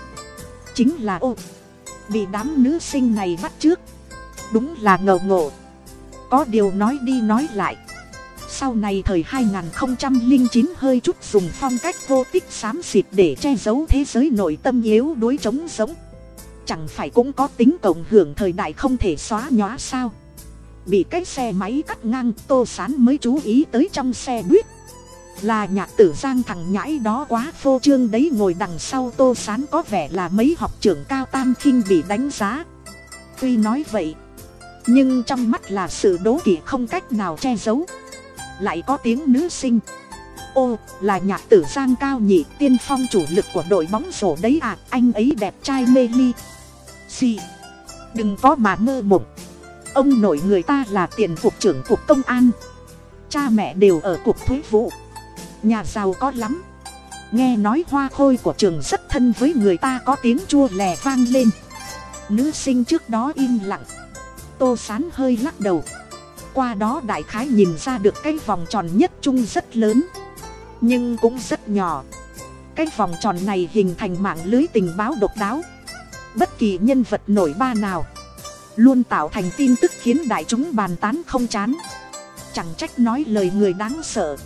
chính là ô. Bị đám nữ sinh này bắt trước. Đúng là ngầu ngộ. Có điều nói đi nói lại. Sau này thời 2009 hơi chút dùng phong cách vô tích xám xịt để che giấu thế giới nội tâm yếu đuối trống giống chẳng phải cũng có tính cộng hưởng thời đại không thể xóa nhóa sao? Bị cái xe máy cắt ngang, tô sán mới chú ý tới trong xe buýt. Là nhạc tử giang thằng nhãi đó quá phô trương đấy, ngồi đằng sau tô sán có vẻ là mấy học trưởng cao tam khinh bị đánh giá. Tuy nói vậy, nhưng trong mắt là sự đố kỵ không cách nào che giấu. Lại có tiếng nữ sinh. Ô, là nhạc tử giang cao nhị, tiên phong chủ lực của đội bóng rổ đấy à anh ấy đẹp trai mê ly gì đừng có mà mơ mộng. Ông nội người ta là tiền cục trưởng cục công an. Cha mẹ đều ở cục thuế vụ. Nhà giàu có lắm. Nghe nói hoa khôi của trường rất thân với người ta có tiếng chua lè vang lên. Nữ sinh trước đó im lặng. Tô sán hơi lắc đầu. Qua đó đại khái nhìn ra được cái vòng tròn nhất trung rất lớn. Nhưng cũng rất nhỏ. Cái vòng tròn này hình thành mạng lưới tình báo độc đáo bất kỳ nhân vật nổi ba nào. Luôn tạo thành tin tức khiến đại chúng bàn tán không chán. Chẳng trách nói lời người đáng sợ.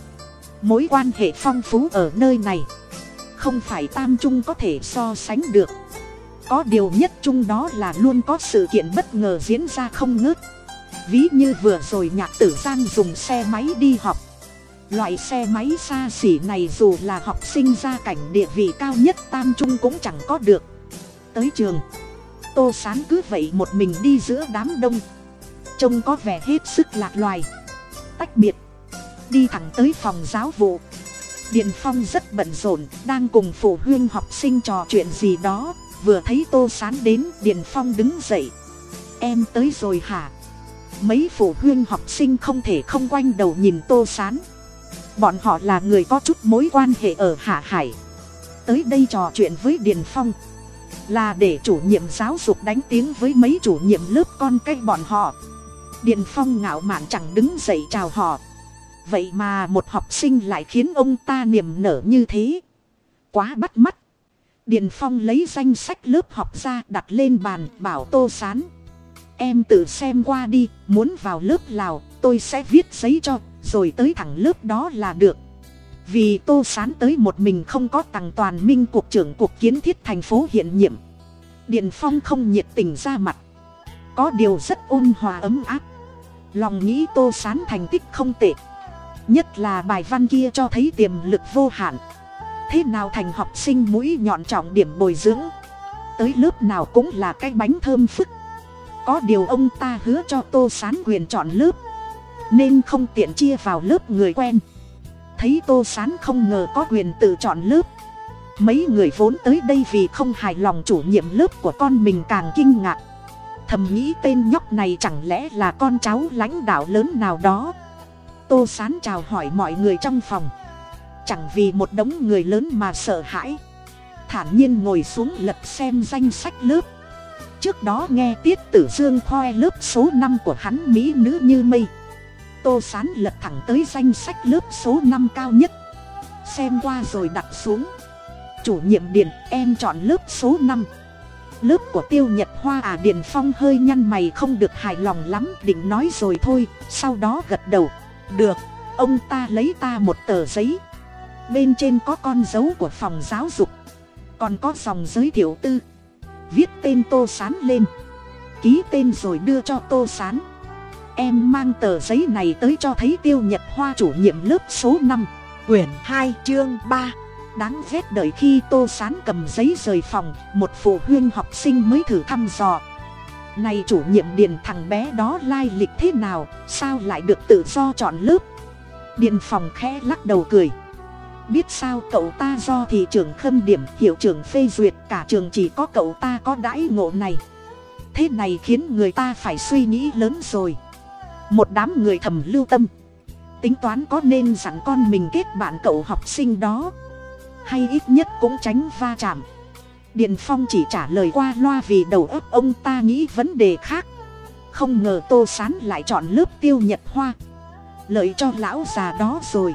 Mối quan hệ phong phú ở nơi này. Không phải tam trung có thể so sánh được. Có điều nhất chung đó là luôn có sự kiện bất ngờ diễn ra không ngớt. Ví như vừa rồi nhạc tử giang dùng xe máy đi học. Loại xe máy xa xỉ này dù là học sinh gia cảnh địa vị cao nhất tam trung cũng chẳng có được tới trường. Tô sán cứ vậy một mình đi giữa đám đông. Trông có vẻ hết sức lạc loài. Tách biệt. Đi thẳng tới phòng giáo vụ. Điện phong rất bận rộn, đang cùng phụ huynh học sinh trò chuyện gì đó. Vừa thấy tô sán đến điện phong đứng dậy. Em tới rồi hả? Mấy phụ huynh học sinh không thể không quanh đầu nhìn tô sán. Bọn họ là người có chút mối quan hệ ở hạ hải. Tới đây trò chuyện với điền phong là để chủ nhiệm giáo dục đánh tiếng với mấy chủ nhiệm lớp con cái bọn họ. Điền phong ngạo mạn chẳng đứng dậy chào họ. Vậy mà một học sinh lại khiến ông ta niềm nở như thế. Quá bắt mắt. Điền phong lấy danh sách lớp học ra đặt lên bàn, bảo tô sán, em tự xem qua đi, muốn vào lớp lào tôi sẽ viết giấy cho, rồi tới thẳng lớp đó là được vì tô sán tới một mình không có tặng toàn minh cục trưởng cục kiến thiết thành phố hiện nhiệm. Điện phong không nhiệt tình ra mặt. Có điều rất ôn hòa ấm áp. Lòng nghĩ tô sán thành tích không tệ. Nhất là bài văn kia cho thấy tiềm lực vô hạn. Thế nào thành học sinh mũi nhọn trọng điểm bồi dưỡng? Tới lớp nào cũng là cái bánh thơm phức. Có điều ông ta hứa cho tô sán quyền chọn lớp. Nên không tiện chia vào lớp người quen thấy tô sán không ngờ có quyền tự chọn lớp. Mấy người vốn tới đây vì không hài lòng chủ nhiệm lớp của con mình càng kinh ngạc. Thầm nghĩ tên nhóc này chẳng lẽ là con cháu lãnh đạo lớn nào đó. Tô sán chào hỏi mọi người trong phòng. Chẳng vì một đống người lớn mà sợ hãi. Thản nhiên ngồi xuống lật xem danh sách lớp. Trước đó nghe tiết tử dương khoe lớp số năm của hắn mỹ nữ như mây tô sán lật thẳng tới danh sách lớp số năm cao nhất. Xem qua rồi đặt xuống. Chủ nhiệm điện em chọn lớp số năm. Lớp của tiêu nhật hoa à điền phong hơi nhăn mày không được hài lòng lắm, định nói rồi thôi, sau đó gật đầu. Được, ông ta lấy ta một tờ giấy. Bên trên có con dấu của phòng giáo dục. Còn có dòng giới thiệu tư. Viết tên tô sán lên. Ký tên rồi đưa cho tô sán em mang tờ giấy này tới cho thấy tiêu nhật hoa chủ nhiệm lớp số năm, quyển hai, chương ba. Đáng ghét đợi khi tô sán cầm giấy rời phòng, một phụ huynh học sinh mới thử thăm dò. Này chủ nhiệm điền thằng bé đó lai lịch thế nào, sao lại được tự do chọn lớp? Điền phòng khẽ lắc đầu cười. Biết sao cậu ta do thị trưởng khâm điểm, hiệu trưởng phê duyệt, cả trường chỉ có cậu ta có đãi ngộ này. Thế này khiến người ta phải suy nghĩ lớn rồi một đám người thầm lưu tâm. Tính toán có nên dặn con mình kết bạn cậu học sinh đó. Hay ít nhất cũng tránh va chạm. Điền phong chỉ trả lời qua loa vì đầu óc ông ta nghĩ vấn đề khác. Không ngờ tô sán lại chọn lớp tiêu nhật hoa. Lợi cho lão già đó rồi.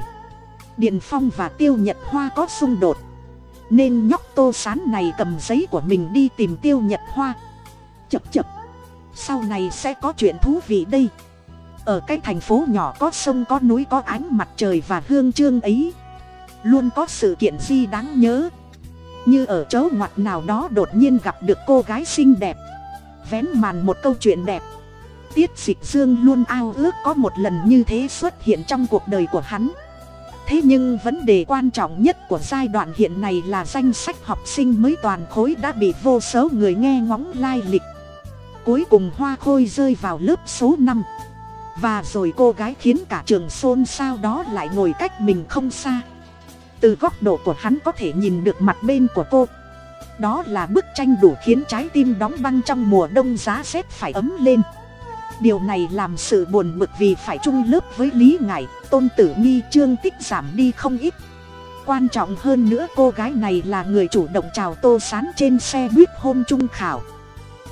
Điền phong và tiêu nhật hoa có xung đột. Nên nhóc tô sán này cầm giấy của mình đi tìm tiêu nhật hoa. Chập chập. Sau này sẽ có chuyện thú vị đây ở cái thành phố nhỏ có sông, có núi, có ánh mặt trời và hương trương ấy. Luôn có sự kiện gì đáng nhớ? Như ở chỗ ngoặt nào đó đột nhiên gặp được cô gái xinh đẹp. Vén màn một câu chuyện đẹp. Tiết dịch dương luôn ao ước có một lần như thế xuất hiện trong cuộc đời của hắn. Thế nhưng vấn đề quan trọng nhất của giai đoạn hiện nay là danh sách học sinh mới toàn khối đã bị vô số người nghe ngóng lai lịch. Cuối cùng hoa khôi rơi vào lớp số năm và rồi cô gái khiến cả trường xôn xao đó lại ngồi cách mình không xa. Từ góc độ của hắn có thể nhìn được mặt bên của cô. Đó là bức tranh đủ khiến trái tim đóng băng trong mùa đông giá rét phải ấm lên. Điều này làm sự buồn bực vì phải chung lớp với lý ngải, tôn tử nghi, trương tích giảm đi không ít. Quan trọng hơn nữa cô gái này là người chủ động chào tô sán trên xe buýt hôm trung khảo.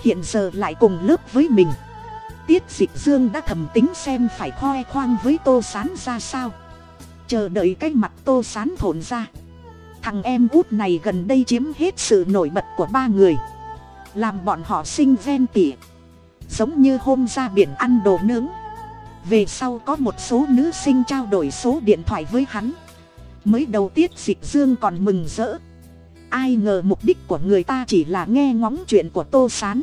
Hiện giờ lại cùng lớp với mình tiết dịch dương đã thầm tính xem phải khoe khoang với tô sán ra sao. Chờ đợi cái mặt tô sán thổn ra. Thằng em út này gần đây chiếm hết sự nổi bật của ba người. Làm bọn họ sinh ven tỉa giống như hôm ra biển ăn đồ nướng. Về sau có một số nữ sinh trao đổi số điện thoại với hắn. Mới đầu tiết dịch dương còn mừng rỡ. Ai ngờ mục đích của người ta chỉ là nghe ngóng chuyện của tô s á n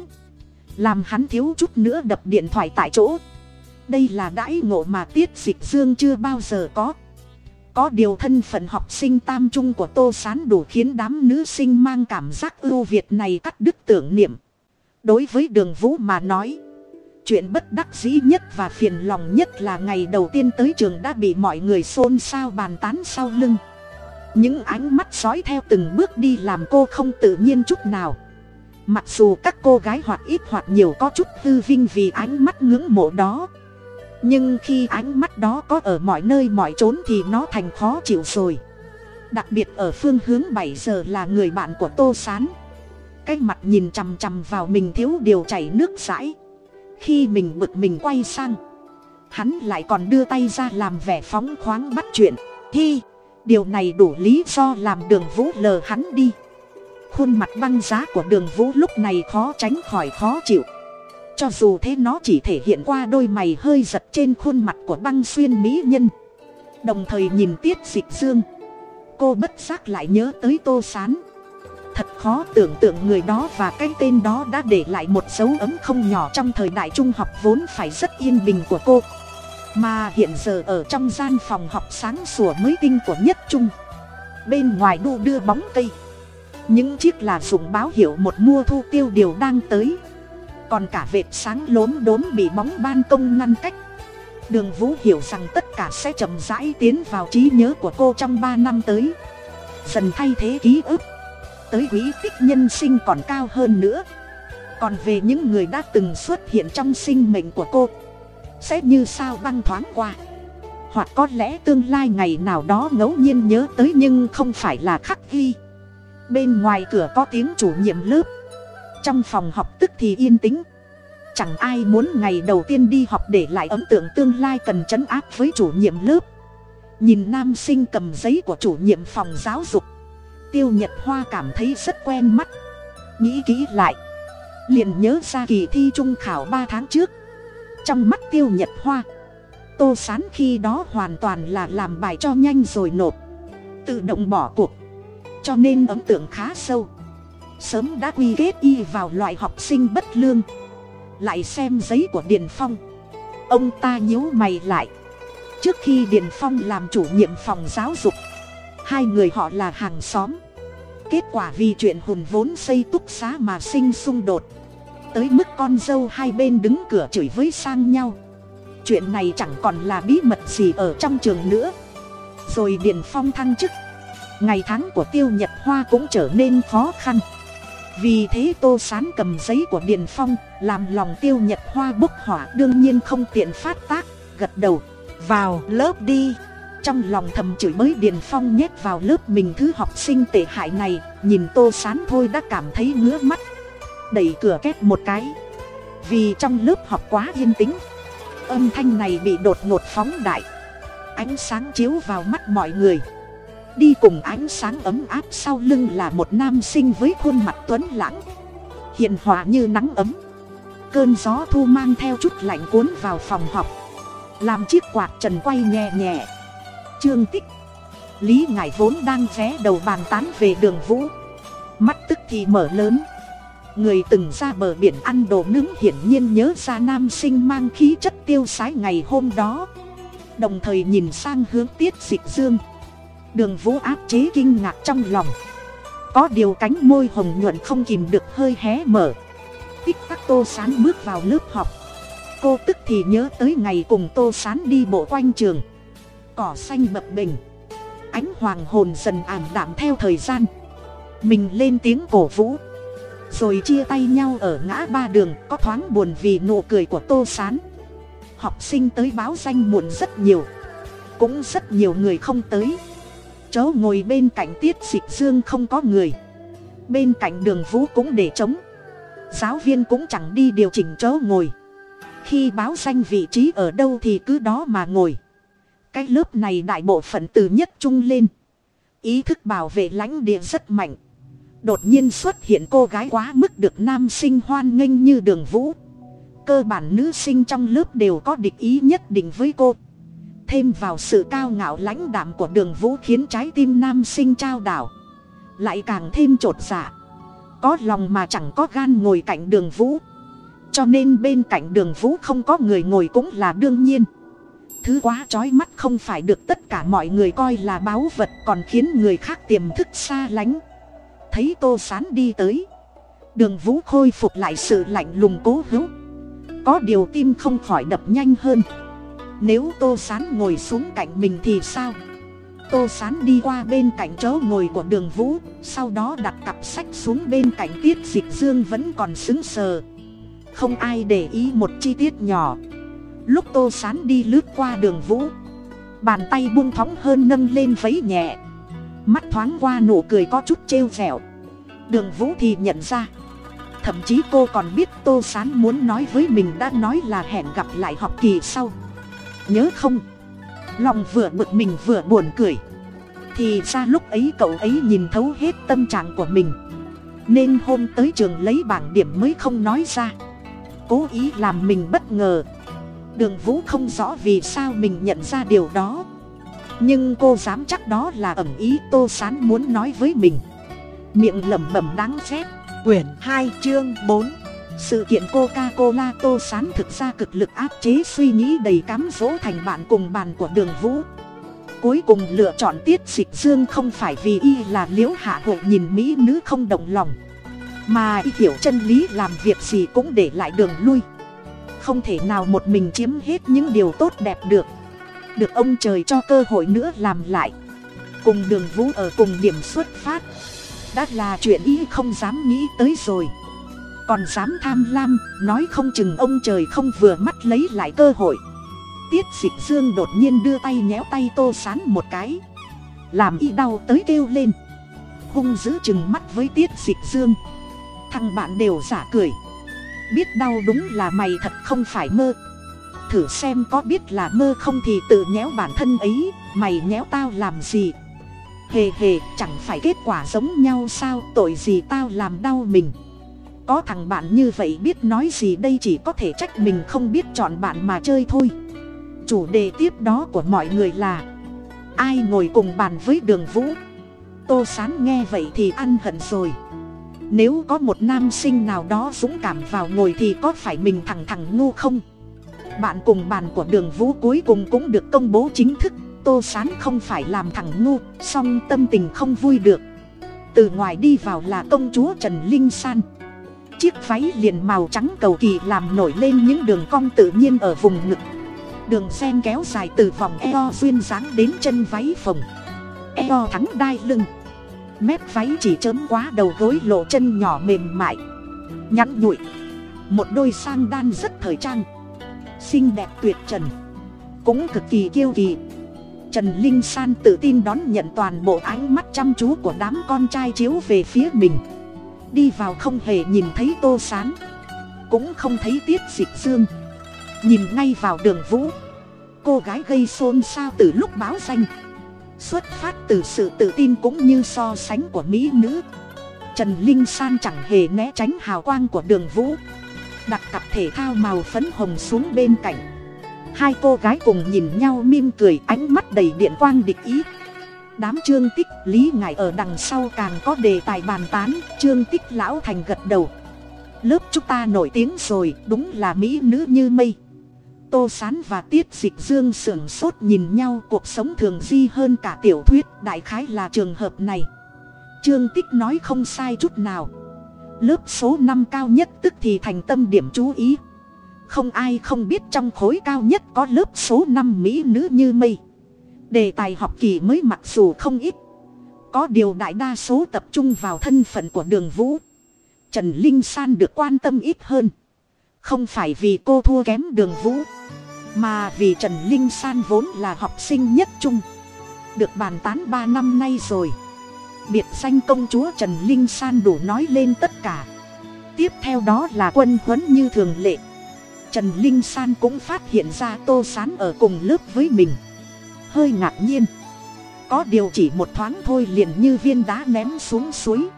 làm hắn thiếu chút nữa đập điện thoại tại chỗ. Đây là đãi ngộ mà tiết dịch dương chưa bao giờ có. Có điều thân phận học sinh tam trung của tô s á n đủ khiến đám nữ sinh mang cảm giác ưu việt này cắt đứt tưởng niệm. Đối với đường vũ mà nói, chuyện bất đắc dĩ nhất và phiền lòng nhất là ngày đầu tiên tới trường đã bị mọi người xôn xao bàn tán sau lưng. Những ánh mắt dõi theo từng bước đi làm cô không tự nhiên chút nào mặc dù các cô gái hoặc ít hoặc nhiều có chút tư vinh vì ánh mắt ngưỡng mộ đó, nhưng khi ánh mắt đó có ở mọi nơi mọi chốn thì nó thành khó chịu rồi. Đặc biệt ở phương hướng bảy giờ là người bạn của tô s á n cái mặt nhìn chằm chằm vào mình thiếu điều chảy nước rãi. Khi mình bực mình quay sang, hắn lại còn đưa tay ra làm vẻ phóng khoáng bắt chuyện. Thi, điều này đủ lý do làm đường vũ lờ hắn đi khuôn mặt băng giá của đường vũ lúc này khó tránh khỏi khó chịu. Cho dù thế nó chỉ thể hiện qua đôi mày hơi giật trên khuôn mặt của băng xuyên mỹ nhân. Đồng thời nhìn tiết dịch dương. Cô bất giác lại nhớ tới tô s á n thật khó tưởng tượng người đó và cái tên đó đã để lại một dấu ấm không nhỏ trong thời đại trung học vốn phải rất yên bình của cô. Mà hiện giờ ở trong gian phòng học sáng sủa mới tinh của nhất trung. Bên ngoài đu đưa bóng cây những chiếc là dùng báo hiệu một mua thu tiêu điều đang tới. Còn cả vệt sáng lốm đốm bị bóng ban công ngăn cách. Đường vũ hiểu rằng tất cả sẽ chậm rãi tiến vào trí nhớ của cô trong ba năm tới. Dần thay thế ký ức. Tới quỹ tích nhân sinh còn cao hơn nữa. Còn về những người đã từng xuất hiện trong sinh mệnh của cô, sẽ như sao băng thoáng qua. Hoặc có lẽ tương lai ngày nào đó ngẫu nhiên nhớ tới nhưng không phải là khắc ghi bên ngoài cửa có tiếng chủ nhiệm lớp. Trong phòng học tức thì yên tĩnh. Chẳng ai muốn ngày đầu tiên đi học để lại ấn tượng tương lai cần chấn áp với chủ nhiệm lớp. Nhìn nam sinh cầm giấy của chủ nhiệm phòng giáo dục. Tiêu nhật hoa cảm thấy rất quen mắt. Nghĩ kỹ lại. Liền nhớ ra kỳ thi trung khảo ba tháng trước. Trong mắt tiêu nhật hoa, tô sán khi đó hoàn toàn là làm bài cho nhanh rồi nộp. Tự động bỏ cuộc cho nên ấn tượng khá sâu. Sớm đã quy kết y vào loại học sinh bất lương. Lại xem giấy của điền phong. Ông ta nhíu mày lại. Trước khi điền phong làm chủ nhiệm phòng giáo dục, hai người họ là hàng xóm. Kết quả vì chuyện hùn vốn xây túc xá mà sinh xung đột. Tới mức con dâu hai bên đứng cửa chửi với sang nhau. Chuyện này chẳng còn là bí mật gì ở trong trường nữa. Rồi điền phong thăng chức ngày tháng của tiêu nhật hoa cũng trở nên khó khăn. Vì thế tô sán cầm giấy của điền phong, làm lòng tiêu nhật hoa bốc hỏa, đương nhiên không tiện phát tác, gật đầu, vào lớp đi. Trong lòng thầm chửi bới, điền phong nhét vào lớp mình thứ học sinh tệ hại này, nhìn tô sán thôi đã cảm thấy ngứa mắt, đẩy cửa két một cái. Vì trong lớp học quá yên tĩnh, âm thanh này bị đột ngột phóng đại, ánh sáng chiếu vào mắt mọi người đi cùng ánh sáng ấm áp sau lưng là một nam sinh với khuôn mặt tuấn lãng. Hiền hòa như nắng ấm. Cơn gió thu mang theo chút lạnh cuốn vào phòng học làm chiếc quạt trần quay nhẹ nhẹ. Trương tích. Lý ngải vốn đang vé đầu bàn tán về đường vũ. Mắt tức thì mở lớn. Người từng ra bờ biển ăn đồ nướng hiển nhiên nhớ ra nam sinh mang khí chất tiêu sái ngày hôm đó. Đồng thời nhìn sang hướng tiết dịch dương đường vũ áp chế kinh ngạc trong lòng. Có điều cánh môi hồng nhuận không kìm được hơi hé mở. Tích tắc tô sán bước vào lớp học. Cô tức thì nhớ tới ngày cùng tô sán đi bộ quanh trường. Cỏ xanh bập bình ánh hoàng hồn dần ảm đạm theo thời gian. Mình lên tiếng cổ vũ. Rồi chia tay nhau ở ngã ba đường, có thoáng buồn vì nụ cười của tô s á n học sinh tới báo danh muộn rất nhiều. Cũng rất nhiều người không tới chỗ ngồi bên cạnh tiết dịch dương không có người. Bên cạnh đường vũ cũng để trống. Giáo viên cũng chẳng đi điều chỉnh chỗ ngồi. Khi báo danh vị trí ở đâu thì cứ đó mà ngồi. Cái lớp này đại bộ phận từ nhất trung lên. Ý thức bảo vệ lãnh địa rất mạnh. Đột nhiên xuất hiện cô gái quá mức được nam sinh hoan nghênh như đường vũ. Cơ bản nữ sinh trong lớp đều có địch ý nhất định với cô thêm vào sự cao ngạo lãnh đạm của đường vũ khiến trái tim nam sinh trao đảo. Lại càng thêm t r ộ t dạ. Có lòng mà chẳng có gan ngồi cạnh đường vũ. Cho nên bên cạnh đường vũ không có người ngồi cũng là đương nhiên. Thứ quá trói mắt không phải được tất cả mọi người coi là báu vật còn khiến người khác tiềm thức xa lánh. Thấy tô sán đi tới. Đường vũ khôi phục lại sự lạnh lùng cố hữu. Có điều tim không khỏi đập nhanh hơn nếu tô sán ngồi xuống cạnh mình thì sao? Tô sán đi qua bên cạnh chỗ ngồi của đường vũ, sau đó đặt cặp sách xuống bên cạnh tiết dịch dương vẫn còn xứng sờ. Không ai để ý một chi tiết nhỏ. Lúc tô sán đi lướt qua đường vũ, bàn tay buông thóng hơn nâng lên vấy nhẹ. Mắt thoáng qua nụ cười có chút trêu vẹo đường vũ thì nhận ra, thậm chí cô còn biết tô s á n muốn nói với mình đã nói là hẹn gặp lại học kỳ sau nhớ không? Lòng vừa bực mình vừa buồn cười. Thì ra lúc ấy cậu ấy nhìn thấu hết tâm trạng của mình. Nên hôm tới trường lấy bảng điểm mới không nói ra. Cố ý làm mình bất ngờ. Đường vũ không rõ vì sao mình nhận ra điều đó. Nhưng cô dám chắc đó là ẩm ý tô sán muốn nói với mình. Miệng lẩm bẩm đáng rét quyển hai chương bốn sự kiện coca cola tô sán thực ra cực lực áp chế suy nghĩ đầy cám dỗ thành bạn cùng bàn của đường vũ. Cuối cùng lựa chọn tiết dịch dương không phải vì y là liễu hạ hội nhìn mỹ nữ không động lòng, mà y hiểu chân lý làm việc gì cũng để lại đường lui. Không thể nào một mình chiếm hết những điều tốt đẹp được. Được ông trời cho cơ hội nữa làm lại. Cùng đường vũ ở cùng điểm xuất phát. Đã là chuyện y không dám nghĩ tới rồi còn dám tham lam, nói không chừng ông trời không vừa mắt lấy lại cơ hội. Tiết dịch dương đột nhiên đưa tay nhéo tay tô sán một cái. Làm y đau tới kêu lên. Hung giữ chừng mắt với tiết dịch dương. Thằng bạn đều giả cười. Biết đau đúng là mày thật không phải mơ. Thử xem có biết là mơ không thì tự nhéo bản thân ấy, mày nhéo tao làm gì? Hề hề, chẳng phải kết quả giống nhau sao, tội gì tao làm đau mình? Có thằng bạn như vậy biết nói gì đây chỉ có thể trách mình không biết chọn bạn mà chơi thôi. Chủ đề tiếp đó của mọi người là, ai ngồi cùng bàn với đường vũ? Tô sán nghe vậy thì ăn hận rồi. Nếu có một nam sinh nào đó dũng cảm vào ngồi thì có phải mình thằng thằng ngu không? Bạn cùng bàn của đường vũ cuối cùng cũng được công bố chính thức. Tô sán không phải làm thằng ngu, song tâm tình không vui được. Từ ngoài đi vào là công chúa trần linh san chiếc váy liền màu trắng cầu kỳ làm nổi lên những đường cong tự nhiên ở vùng ngực. Đường sen kéo dài từ vòng eo duyên dáng đến chân váy phồng. Eo thắng đai lưng. Mép váy chỉ chớm quá đầu gối lộ chân nhỏ mềm mại. Nhắn nhụi. Một đôi sang đan rất thời trang. Xinh đẹp tuyệt trần. Cũng cực kỳ kiêu kỳ. Trần linh san tự tin đón nhận toàn bộ ánh mắt chăm chú của đám con trai chiếu về phía mình đi vào không hề nhìn thấy tô sán, cũng không thấy tiết dịch dương. Nhìn ngay vào đường vũ, cô gái gây xôn xao từ lúc báo danh, xuất phát từ sự tự tin cũng như so sánh của mỹ nữ. Trần linh san chẳng hề né tránh hào quang của đường vũ, đặt cặp thể thao màu phấn hồng xuống bên cạnh. Hai cô gái cùng nhìn nhau mỉm cười, ánh mắt đầy điện quang địch ý đám trương tích, lý ngài ở đằng sau càng có đề tài bàn tán, trương tích lão thành gật đầu. Lớp chúng ta nổi tiếng rồi, đúng là mỹ nữ như mây. Tô sán và tiết dịch dương sưởng sốt nhìn nhau, cuộc sống thường di hơn cả tiểu thuyết, đại khái là trường hợp này. Trương tích nói không sai chút nào. Lớp số năm cao nhất tức thì thành tâm điểm chú ý. Không ai không biết trong khối cao nhất có lớp số năm mỹ nữ như mây đề tài học kỳ mới mặc dù không ít. Có điều đại đa số tập trung vào thân phận của đường vũ. Trần linh san được quan tâm ít hơn. Không phải vì cô thua kém đường vũ, mà vì trần linh san vốn là học sinh nhất trung. Được bàn tán ba năm nay rồi. Biệt danh công chúa trần linh san đủ nói lên tất cả. Tiếp theo đó là quân huấn như thường lệ. Trần linh san cũng phát hiện ra tô sán ở cùng lớp với mình hơi ngạc nhiên. Có điều chỉ một thoáng thôi liền như viên đá ném xuống suối.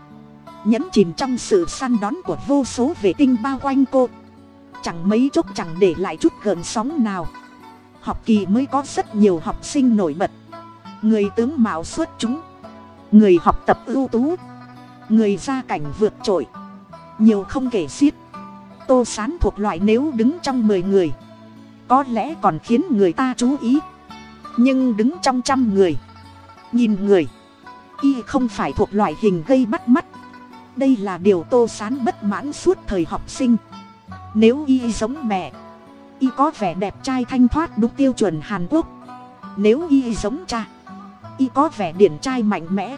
Nhẫn chìm trong sự săn đón của vô số vệ tinh bao quanh cô. Chẳng mấy chốc chẳng để lại chút gợn sóng nào. Học kỳ mới có rất nhiều học sinh nổi bật. Người tướng mạo xuất chúng. Người học tập ưu tú. Người gia cảnh vượt trội. Nhiều không kể xiết. Tô sán thuộc loại nếu đứng trong mười người. Có lẽ còn khiến người ta chú ý nhưng đứng trong trăm người nhìn người, y không phải thuộc loại hình gây bắt mắt. Đây là điều tô sán bất mãn suốt thời học sinh. Nếu y giống mẹ, y có vẻ đẹp trai thanh thoát đúng tiêu chuẩn hàn quốc. Nếu y giống cha, y có vẻ điển trai mạnh mẽ.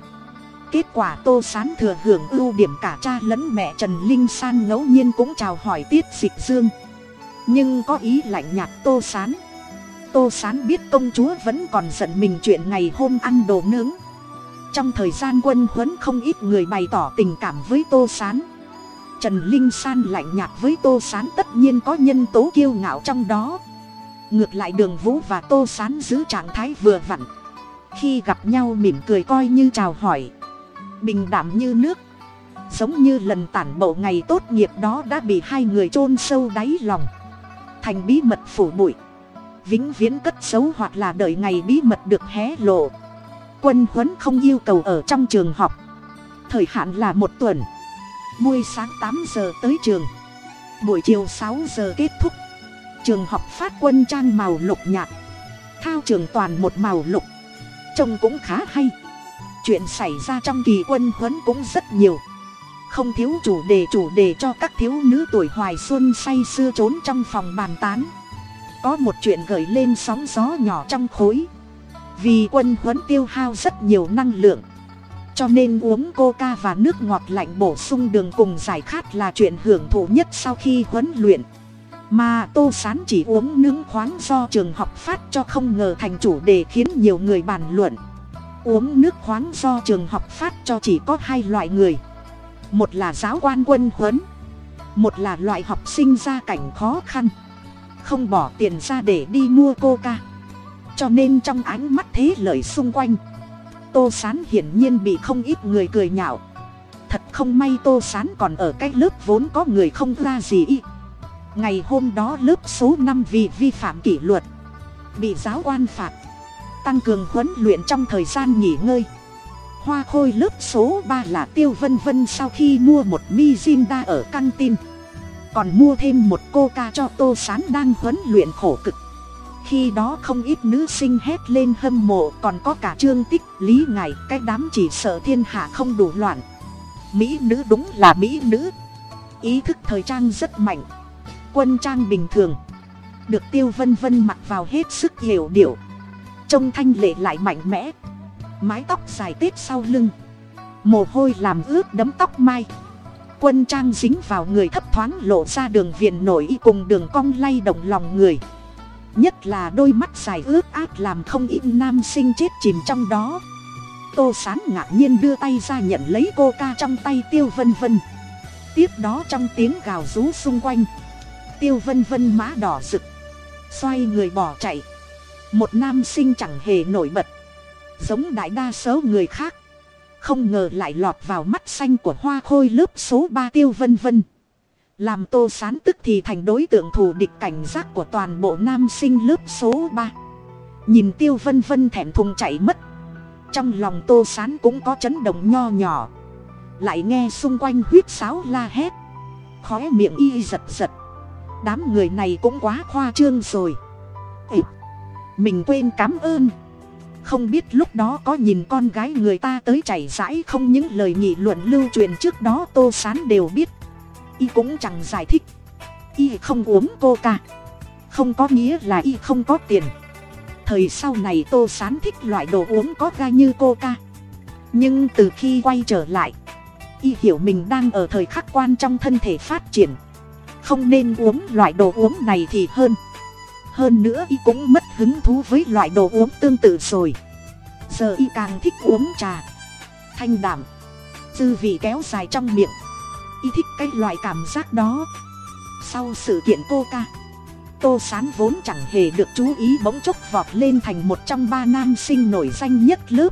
Kết quả tô sán thừa hưởng ưu điểm cả cha lẫn mẹ trần linh san ngẫu nhiên cũng chào hỏi tiết dịch dương. Nhưng có ý lạnh nhạt tô sán tô sán biết công chúa vẫn còn giận mình chuyện ngày hôm ăn đồ nướng. Trong thời gian quân huấn không ít người bày tỏ tình cảm với tô sán. Trần linh san lạnh nhạt với tô sán tất nhiên có nhân tố kiêu ngạo trong đó. Ngược lại đường vũ và tô sán giữ trạng thái vừa vặn. Khi gặp nhau mỉm cười coi như chào hỏi. Bình đảm như nước. Giống như lần tản bộ ngày tốt nghiệp đó đã bị hai người chôn sâu đáy lòng. Thành bí mật phủ bụi vĩnh viễn cất xấu hoặc là đợi ngày bí mật được hé lộ. Quân huấn không yêu cầu ở trong trường học. Thời hạn là một tuần. Buổi sáng tám giờ tới trường. Buổi chiều sáu giờ kết thúc. Trường học phát quân trang màu lục nhạt. Thao trường toàn một màu lục. Trông cũng khá hay. Chuyện xảy ra trong kỳ quân huấn cũng rất nhiều. Không thiếu chủ đề chủ đề cho các thiếu nữ tuổi hoài xuân say sưa trốn trong phòng bàn tán có một chuyện gợi lên sóng gió nhỏ trong khối. Vì quân huấn tiêu hao rất nhiều năng lượng, cho nên uống coca và nước ngọt lạnh bổ sung đường cùng giải khát là chuyện hưởng thụ nhất sau khi huấn luyện. Mà tô sán chỉ uống nướng khoáng do trường học phát cho không ngờ thành chủ đề khiến nhiều người bàn luận. Uống nước khoáng do trường học phát cho chỉ có hai loại người. Một là giáo quan quân huấn, một là loại học sinh gia cảnh khó khăn không bỏ tiền ra để đi mua coca. Cho nên trong ánh mắt thế lợi xung quanh, tô sán hiển nhiên bị không ít người cười nhạo. Thật không may tô sán còn ở cái lớp vốn có người không ra gì ngày hôm đó lớp số năm vì vi phạm kỷ luật, bị giáo quan phạt, tăng cường huấn luyện trong thời gian nghỉ ngơi. Hoa khôi lớp số ba là tiêu vân vân sau khi mua một mi zinda ở căng tin còn mua thêm một coca cho tô sán đang huấn luyện khổ cực. Khi đó không ít nữ sinh hét lên hâm mộ, còn có cả trương tích, lý ngài, cái đám chỉ sợ thiên hạ không đủ loạn. Mỹ nữ đúng là mỹ nữ. Ý thức thời trang rất mạnh. Quân trang bình thường. Được tiêu vân vân mặc vào hết sức hiểu điệu. Trông thanh lệ lại mạnh mẽ. Mái tóc dài tết sau lưng. Mồ hôi làm ướt đấm tóc mai quân trang dính vào người thấp thoáng lộ ra đường viền nổi y cùng đường cong lay động lòng người. Nhất là đôi mắt dài ướt át làm không ít nam sinh chết chìm trong đó. Tô sán ngạc nhiên đưa tay ra nhận lấy cô ca trong tay tiêu vân vân. Tiếp đó trong tiếng gào rú xung quanh, tiêu vân vân má đỏ rực, xoay người bỏ chạy. Một nam sinh chẳng hề nổi bật, giống đại đa số người khác không ngờ lại lọt vào mắt xanh của hoa khôi lớp số ba tiêu vân vân. Làm tô sán tức thì thành đối tượng thù địch cảnh giác của toàn bộ nam sinh lớp số ba. Nhìn tiêu vân vân thẹn thùng chạy mất. Trong lòng tô sán cũng có chấn động nho nhỏ. Lại nghe xung quanh huýt sáo la hét. Khóe miệng y giật giật. Đám người này cũng quá khoa trương rồi. Ê, mình quên cám ơn không biết lúc đó có nhìn con gái người ta tới chảy rãi không những lời nghị luận lưu truyền trước đó tô sán đều biết. Y cũng chẳng giải thích. Y không uống coca. Không có nghĩa là y không có tiền. Thời sau này tô sán thích loại đồ uống có ga như coca. Nhưng từ khi quay trở lại, y hiểu mình đang ở thời khắc quan trong thân thể phát triển. Không nên uống loại đồ uống này thì hơn hơn nữa y cũng mất hứng thú với loại đồ uống tương tự rồi. Giờ y càng thích uống trà. Thanh đảm dư vị kéo dài trong miệng. Y thích cái loại cảm giác đó. Sau sự kiện cô ca, tô sán vốn chẳng hề được chú ý bỗng chốc vọt lên thành một trong ba nam sinh nổi danh nhất lớp.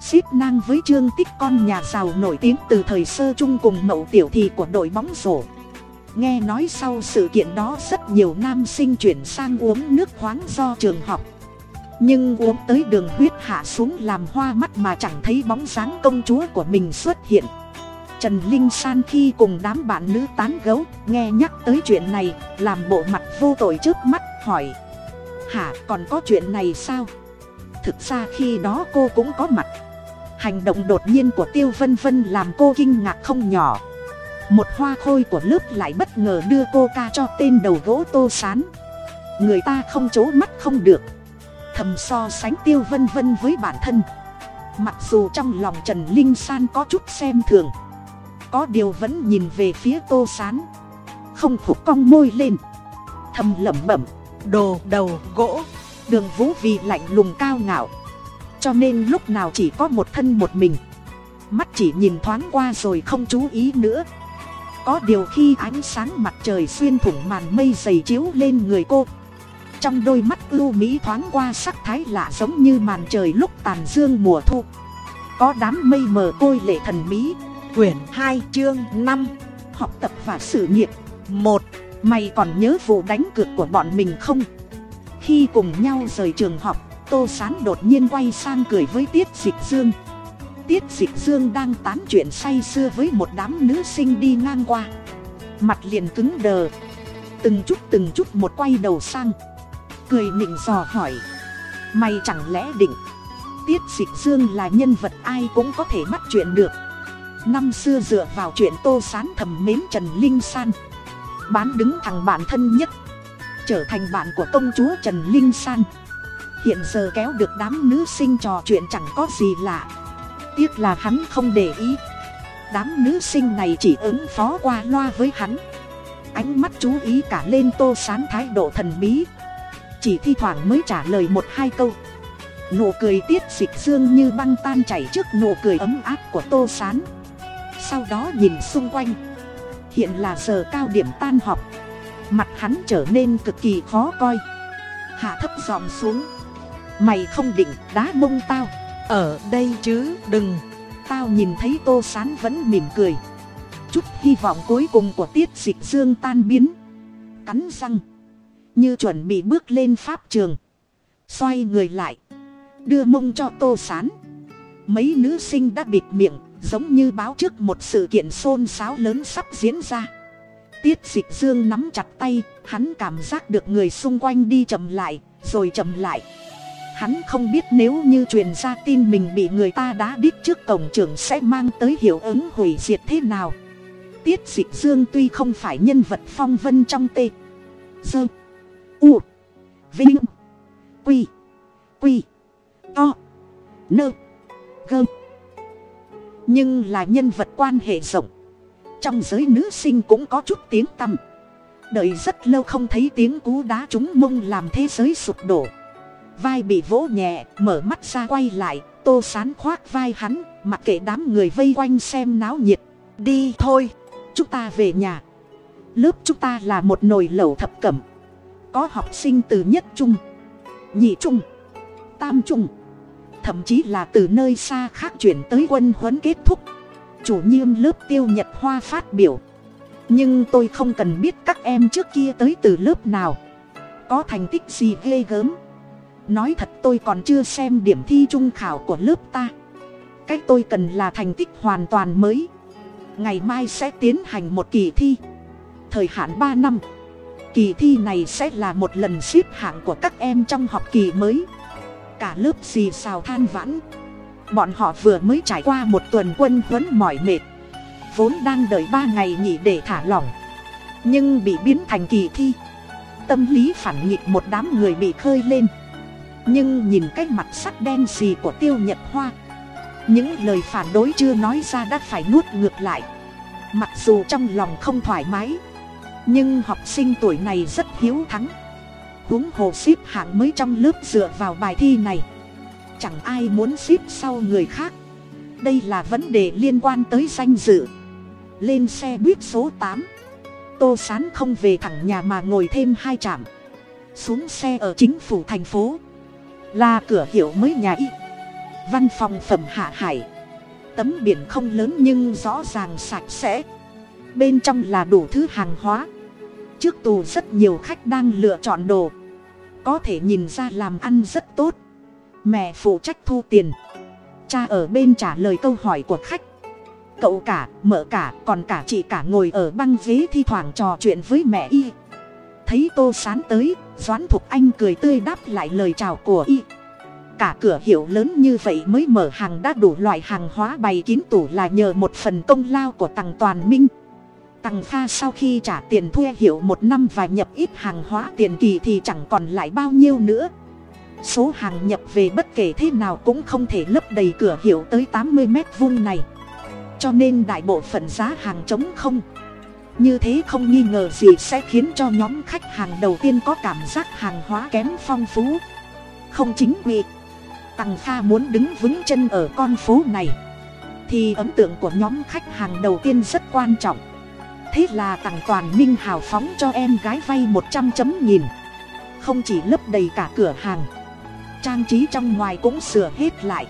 Ship nang với trương tích con nhà giàu nổi tiếng từ thời sơ chung cùng mậu tiểu thì của đội bóng rổ nghe nói sau sự kiện đó rất nhiều nam sinh chuyển sang uống nước khoáng do trường học. Nhưng uống tới đường huyết hạ xuống làm hoa mắt mà chẳng thấy bóng dáng công chúa của mình xuất hiện. Trần linh san khi cùng đám bạn nữ tán gấu, nghe nhắc tới chuyện này, làm bộ mặt vô tội trước mắt, hỏi. Hả, còn có chuyện này sao? Thực ra khi đó cô cũng có mặt. Hành động đột nhiên của tiêu vân vân làm cô kinh ngạc không nhỏ một hoa khôi của lớp lại bất ngờ đưa cô ca cho tên đầu gỗ tô sán. Người ta không c mắt không được. Thầm so sánh tiêu vân vân với bản thân. Mặc dù trong lòng trần linh san có chút xem thường, có điều vẫn nhìn về phía tô sán. Không phục cong môi lên. Thầm lẩm bẩm, đồ đầu gỗ, đường vũ vì lạnh lùng cao ngạo. Cho nên lúc nào chỉ có một thân một mình. Mắt chỉ nhìn thoáng qua rồi không chú ý nữa có điều khi ánh sáng mặt trời xuyên thủng màn mây dày chiếu lên người cô, trong đôi mắt ưu mỹ thoáng qua sắc thái lạ giống như màn trời lúc tàn dương mùa thu. Có đám mây mờ côi lệ thần mỹ quyển hai, chương năm, học tập và sự nghiệp. Một, mày còn nhớ vụ đánh cược của bọn mình không? Khi cùng nhau rời trường học, tô sán đột nhiên quay sang cười với tiết dịch dương tiết dịch dương đang tán chuyện say sưa với một đám nữ sinh đi ngang qua. Mặt liền cứng đờ. Từng chút từng chút một quay đầu sang. Cười nịnh dò hỏi. Mày chẳng lẽ định, tiết dịch dương là nhân vật ai cũng có thể bắt chuyện được. Năm xưa dựa vào chuyện tô sán thầm mến trần linh san. Bán đứng thằng bạn thân nhất. Trở thành bạn của công chúa trần linh san. Hiện giờ kéo được đám nữ sinh trò chuyện chẳng có gì lạ tiếc là hắn không để ý. Đám nữ sinh này chỉ ứng phó qua loa với hắn. Ánh mắt chú ý cả lên tô sán thái độ thần bí. Chỉ thi thoảng mới trả lời một hai câu. Nụ cười tiết dịch dương như băng tan chảy trước nụ cười ấm áp của tô sán. Sau đó nhìn xung quanh. Hiện là giờ cao điểm tan học mặt hắn trở nên cực kỳ khó coi. Hạ thấp dòm xuống. Mày không định đá mông tao ở đây chứ, đừng. Tao nhìn thấy tô sán vẫn mỉm cười. Chút hy vọng cuối cùng của tiết dịch dương tan biến. Cắn răng. Như chuẩn bị bước lên pháp trường. Xoay người lại. Đưa mông cho tô sán. Mấy nữ sinh đã bịt miệng, giống như báo trước một sự kiện xôn xáo lớn sắp diễn ra. Tiết dịch dương nắm chặt tay, hắn cảm giác được người xung quanh đi chậm lại, rồi chậm lại hắn không biết nếu như truyền ra tin mình bị người ta đá đít trước cổng trưởng sẽ mang tới hiệu ứng hủy diệt thế nào. Tiết dịch dương tuy không phải nhân vật phong vân trong tê, dơ, u, vinh, quy quy, to, nơ, gơ. Nhưng là nhân vật quan hệ rộng. Trong giới nữ sinh cũng có chút tiếng tăm. Đợi rất lâu không thấy tiếng cú đá trúng mông làm thế giới sụp đổ vai bị vỗ nhẹ, mở mắt ra quay lại, tô sán khoác vai hắn, mặc kệ đám người vây quanh xem náo nhiệt. Đi thôi, chúng ta về nhà. Lớp chúng ta là một nồi lẩu thập cẩm. Có học sinh từ nhất trung, nhị trung, tam trung. Thậm chí là từ nơi xa khác chuyển tới quân huấn kết thúc. Chủ nhiệm lớp tiêu nhật hoa phát biểu. Nhưng tôi không cần biết các em trước kia tới từ lớp nào. Có thành tích gì ghê gớm? Nói thật tôi còn chưa xem điểm thi trung khảo của lớp ta. Cái tôi cần là thành tích hoàn toàn mới. Ngày mai sẽ tiến hành một kỳ thi. Thời hạn ba năm. Kỳ thi này sẽ là một lần xếp hạng của các em trong học kỳ mới. Cả lớp xì xào than vãn. Bọn họ vừa mới trải qua một tuần quân huấn mỏi mệt. Vốn đang đợi ba ngày nghỉ để thả lỏng. Nhưng bị biến thành kỳ thi. Tâm lý phản nghịch một đám người bị khơi lên nhưng nhìn cái mặt sắc đen xì của tiêu nhật hoa, những lời phản đối chưa nói ra đã phải nuốt ngược lại. Mặc dù trong lòng không thoải mái, nhưng học sinh tuổi này rất hiếu thắng. Huống hồ xếp hạng mới trong lớp dựa vào bài thi này. Chẳng ai muốn xếp sau người khác. Đây là vấn đề liên quan tới danh dự. Lên xe buýt số tám, tô sán không về thẳng nhà mà ngồi thêm hai trạm. Xuống xe ở chính phủ thành phố là cửa hiệu mới nhà y. Văn phòng phẩm hạ hải. Tấm biển không lớn nhưng rõ ràng sạch sẽ. Bên trong là đủ thứ hàng hóa. Trước tù rất nhiều khách đang lựa chọn đồ. Có thể nhìn ra làm ăn rất tốt. Mẹ phụ trách thu tiền. Cha ở bên trả lời câu hỏi của khách. Cậu cả, mợ cả, còn cả chị cả ngồi ở băng ghế thi thoảng trò chuyện với mẹ y thấy tô sán tới, doãn thục anh cười tươi đáp lại lời chào của y. Cả cửa hiệu lớn như vậy mới mở hàng đã đủ loại hàng hóa bày kín tủ là nhờ một phần công lao của tằng toàn minh. Tằng pha sau khi trả tiền thuê hiệu một năm và nhập ít hàng hóa tiền kỳ thì chẳng còn lại bao nhiêu nữa. Số hàng nhập về bất kể thế nào cũng không thể lấp đầy cửa hiệu tới tám mươi mét vuông này. Cho nên đại bộ phận giá hàng trống không như thế không nghi ngờ gì sẽ khiến cho nhóm khách hàng đầu tiên có cảm giác hàng hóa kém phong phú. Không chính quy tằng pha muốn đứng vững chân ở con phố này, thì ấn tượng của nhóm khách hàng đầu tiên rất quan trọng. Thế là tằng toàn minh hào phóng cho em gái vay một trăm chấm nhìn không chỉ lấp đầy cả cửa hàng, trang trí trong ngoài cũng sửa hết lại.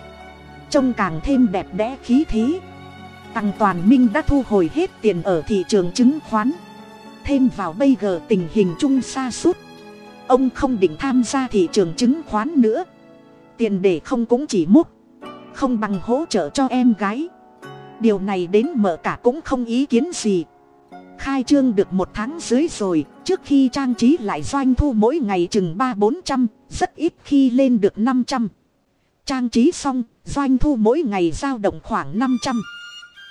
Trông càng thêm đẹp đẽ khí thế tăng toàn minh đã thu hồi hết tiền ở thị trường chứng khoán. Thêm vào bây giờ tình hình chung xa suốt. Ông không định tham gia thị trường chứng khoán nữa. Tiền để không cũng chỉ múc, không bằng hỗ trợ cho em gái. Điều này đến mở cả cũng không ý kiến gì. Khai trương được một tháng dưới rồi, trước khi trang trí lại doanh thu mỗi ngày chừng ba bốn trăm, rất ít khi lên được năm trăm. Trang trí xong, doanh thu mỗi ngày giao động khoảng năm trăm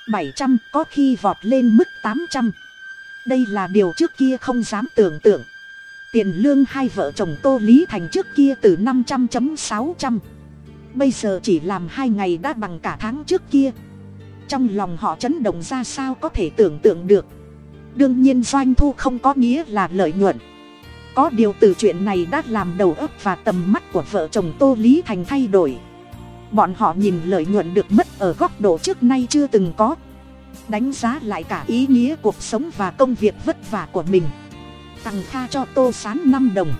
bảy trăm, có khi vọt lên mức tám trăm. Đây là điều trước kia không dám tưởng tượng. Tiền lương hai vợ chồng tô lý thành trước kia từ năm trăm chấm sáu trăm. Bây giờ chỉ làm hai ngày đã bằng cả tháng trước kia. Trong lòng họ chấn động ra sao có thể tưởng tượng được. Đương nhiên doanh thu không có nghĩa là lợi nhuận. Có điều từ chuyện này đã làm đầu óc và tầm mắt của vợ chồng tô lý thành thay đổi bọn họ nhìn lợi nhuận được mất ở góc độ trước nay chưa từng có. Đánh giá lại cả ý nghĩa cuộc sống và công việc vất vả của mình. Tặng kha cho tô sán năm đồng.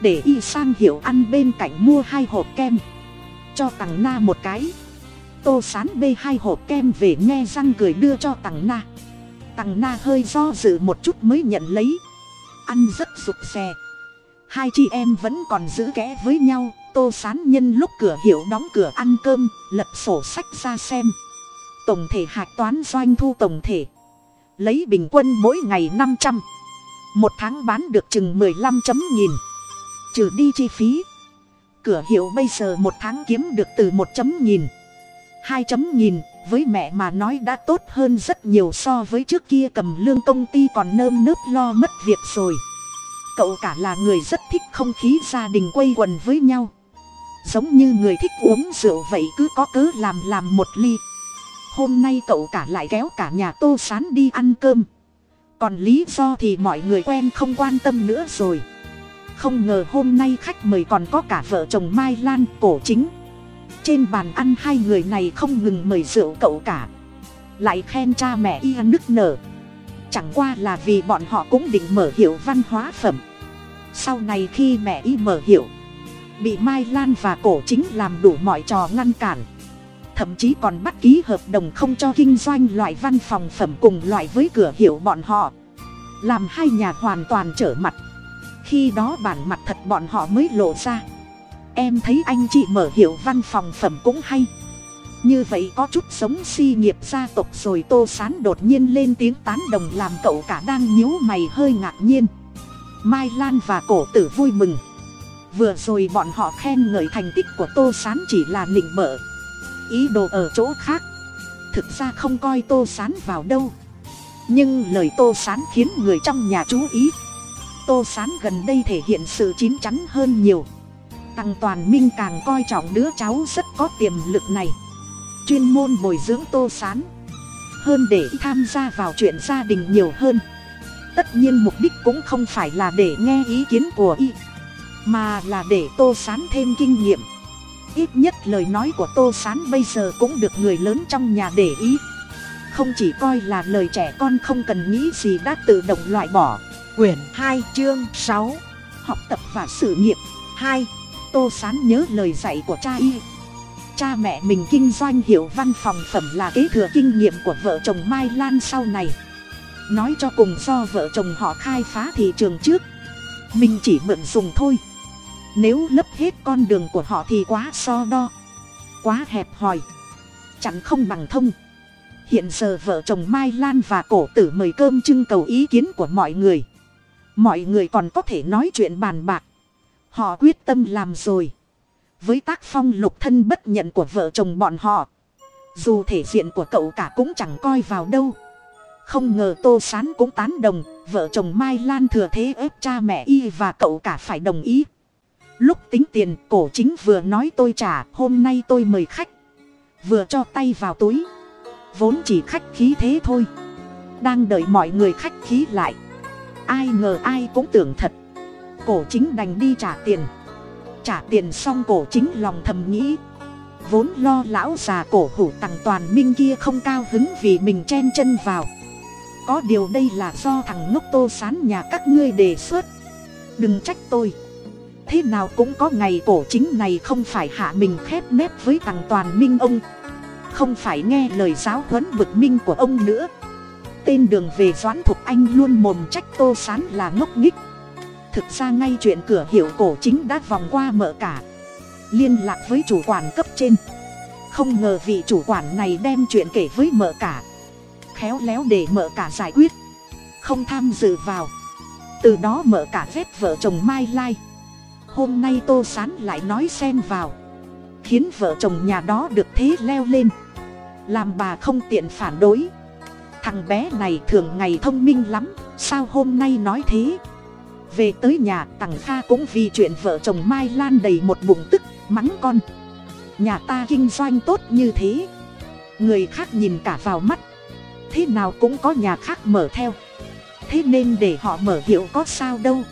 Để y sang hiểu ăn bên cạnh mua hai hộp kem. Cho tặng na một cái. Tô sán bê hai hộp kem về nghe răng cười đưa cho tặng na. Tặng na hơi do dự một chút mới nhận lấy. Ăn rất rụt rè hai chị em vẫn còn giữ kẽ với nhau tô sán nhân lúc cửa hiệu đóng cửa ăn cơm, lật sổ sách ra xem. Tổng thể hạch toán doanh thu tổng thể. Lấy bình quân mỗi ngày năm trăm. Một tháng bán được chừng mười lăm chấm nghìn. Trừ đi chi phí. Cửa hiệu bây giờ một tháng kiếm được từ một chấm nghìn, hai chấm nghìn. Với mẹ mà nói đã tốt hơn rất nhiều so với trước kia cầm lương công ty còn nơm nớp lo mất việc rồi. Cậu cả là người rất thích không khí gia đình quây quần với nhau giống như người thích uống rượu vậy cứ có cớ làm làm một ly. Hôm nay cậu cả lại kéo cả nhà tô sán đi ăn cơm. Còn lý do thì mọi người quen không quan tâm nữa rồi. Không ngờ hôm nay khách mời còn có cả vợ chồng mai lan, cổ chính. Trên bàn ăn hai người này không ngừng mời rượu cậu cả. Lại khen cha mẹ y nức nở. Chẳng qua là vì bọn họ cũng định mở hiệu văn hóa phẩm. Sau này khi mẹ y mở hiệu bị mai lan và cổ chính làm đủ mọi trò ngăn cản. Thậm chí còn bắt ký hợp đồng không cho kinh doanh loại văn phòng phẩm cùng loại với cửa hiệu bọn họ. Làm hai nhà hoàn toàn trở mặt. Khi đó bản mặt thật bọn họ mới lộ ra. Em thấy anh chị mở hiệu văn phòng phẩm cũng hay. Như vậy có chút sống si nghiệp gia tộc rồi tô sán đột nhiên lên tiếng tán đồng làm cậu cả đang nhíu mày hơi ngạc nhiên. Mai lan và cổ tử vui mừng vừa rồi bọn họ khen ngợi thành tích của tô sán chỉ là nịnh bợ. Ý đồ ở chỗ khác. Thực ra không coi tô sán vào đâu. Nhưng lời tô sán khiến người trong nhà chú ý. Tô sán gần đây thể hiện sự chín chắn hơn nhiều. Tăng toàn minh càng coi trọng đứa cháu rất có tiềm lực này. Chuyên môn bồi dưỡng tô sán. Hơn để tham gia vào chuyện gia đình nhiều hơn. Tất nhiên mục đích cũng không phải là để nghe ý kiến của y mà là để tô sán thêm kinh nghiệm. Ít nhất lời nói của tô sán bây giờ cũng được người lớn trong nhà để ý. Không chỉ coi là lời trẻ con không cần nghĩ gì đã tự động loại bỏ. Quyển hai, chương sáu. Học tập và sự nghiệp. Hai. Tô sán nhớ lời dạy của cha y. Cha mẹ mình kinh doanh hiệu văn phòng phẩm là kế thừa kinh nghiệm của vợ chồng mai lan sau này. Nói cho cùng do vợ chồng họ khai phá thị trường trước. Mình chỉ mượn dùng thôi nếu lấp hết con đường của họ thì quá so đo, quá hẹp hòi, chẳng không bằng thông. Hiện giờ vợ chồng mai lan và cổ tử mời cơm trưng cầu ý kiến của mọi người. Mọi người còn có thể nói chuyện bàn bạc. Họ quyết tâm làm rồi. Với tác phong lục thân bất nhận của vợ chồng bọn họ, dù thể diện của cậu cả cũng chẳng coi vào đâu. Không ngờ tô s á n cũng tán đồng, vợ chồng mai lan thừa thế ép cha mẹ y và cậu cả phải đồng ý lúc tính tiền, cổ chính vừa nói tôi trả, hôm nay tôi mời khách. Vừa cho tay vào túi. Vốn chỉ khách khí thế thôi. Đang đợi mọi người khách khí lại. Ai ngờ ai cũng tưởng thật. Cổ chính đành đi trả tiền. Trả tiền xong cổ chính lòng thầm nghĩ. Vốn lo lão già cổ hủ tằng toàn minh kia không cao hứng vì mình chen chân vào. Có điều đây là do thằng ngốc tô sán nhà các ngươi đề xuất. Đừng trách tôi thế nào cũng có ngày cổ chính này không phải hạ mình khép nép với tằng toàn minh ông. Không phải nghe lời giáo huấn bực minh của ông nữa. Tên đường về doãn thục anh luôn mồm trách tô sán là ngốc nghích thực ra ngay chuyện cửa hiệu cổ chính đã vòng qua mở cả. Liên lạc với chủ quản cấp trên. Không ngờ vị chủ quản này đem chuyện kể với mở cả. Khéo léo để mở cả giải quyết. Không tham dự vào. Từ đó mở cả vết vợ chồng mai lai hôm nay tô sán lại nói xen vào. Khiến vợ chồng nhà đó được thế leo lên. Làm bà không tiện phản đối. Thằng bé này thường ngày thông minh lắm, sao hôm nay nói thế? Về tới nhà tằng kha cũng vì chuyện vợ chồng mai lan đầy một bụng tức, mắng con. Nhà ta kinh doanh tốt như thế. Người khác nhìn cả vào mắt. Thế nào cũng có nhà khác mở theo. Thế nên để họ mở hiệu có sao đâu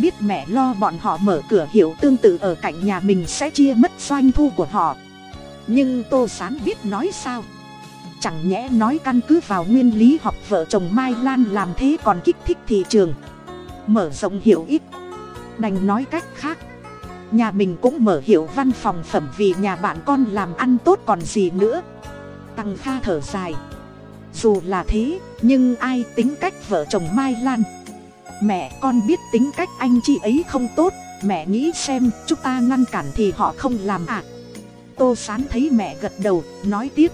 biết mẹ lo bọn họ mở cửa hiệu tương tự ở cạnh nhà mình sẽ chia mất doanh thu của họ. Nhưng tô sán biết nói sao? Chẳng nhẽ nói căn cứ vào nguyên lý học vợ chồng mai lan làm thế còn kích thích thị trường? Mở rộng hiệu ít. Đành nói cách khác. Nhà mình cũng mở hiệu văn phòng phẩm vì nhà bạn con làm ăn tốt còn gì nữa. Tăng kha thở dài. Dù là thế, nhưng ai tính cách vợ chồng mai lan? Mẹ con biết tính cách anh chị ấy không tốt. Mẹ nghĩ xem, chúng ta ngăn cản thì họ không làm ạ à. tô sán thấy mẹ gật đầu, nói tiếp.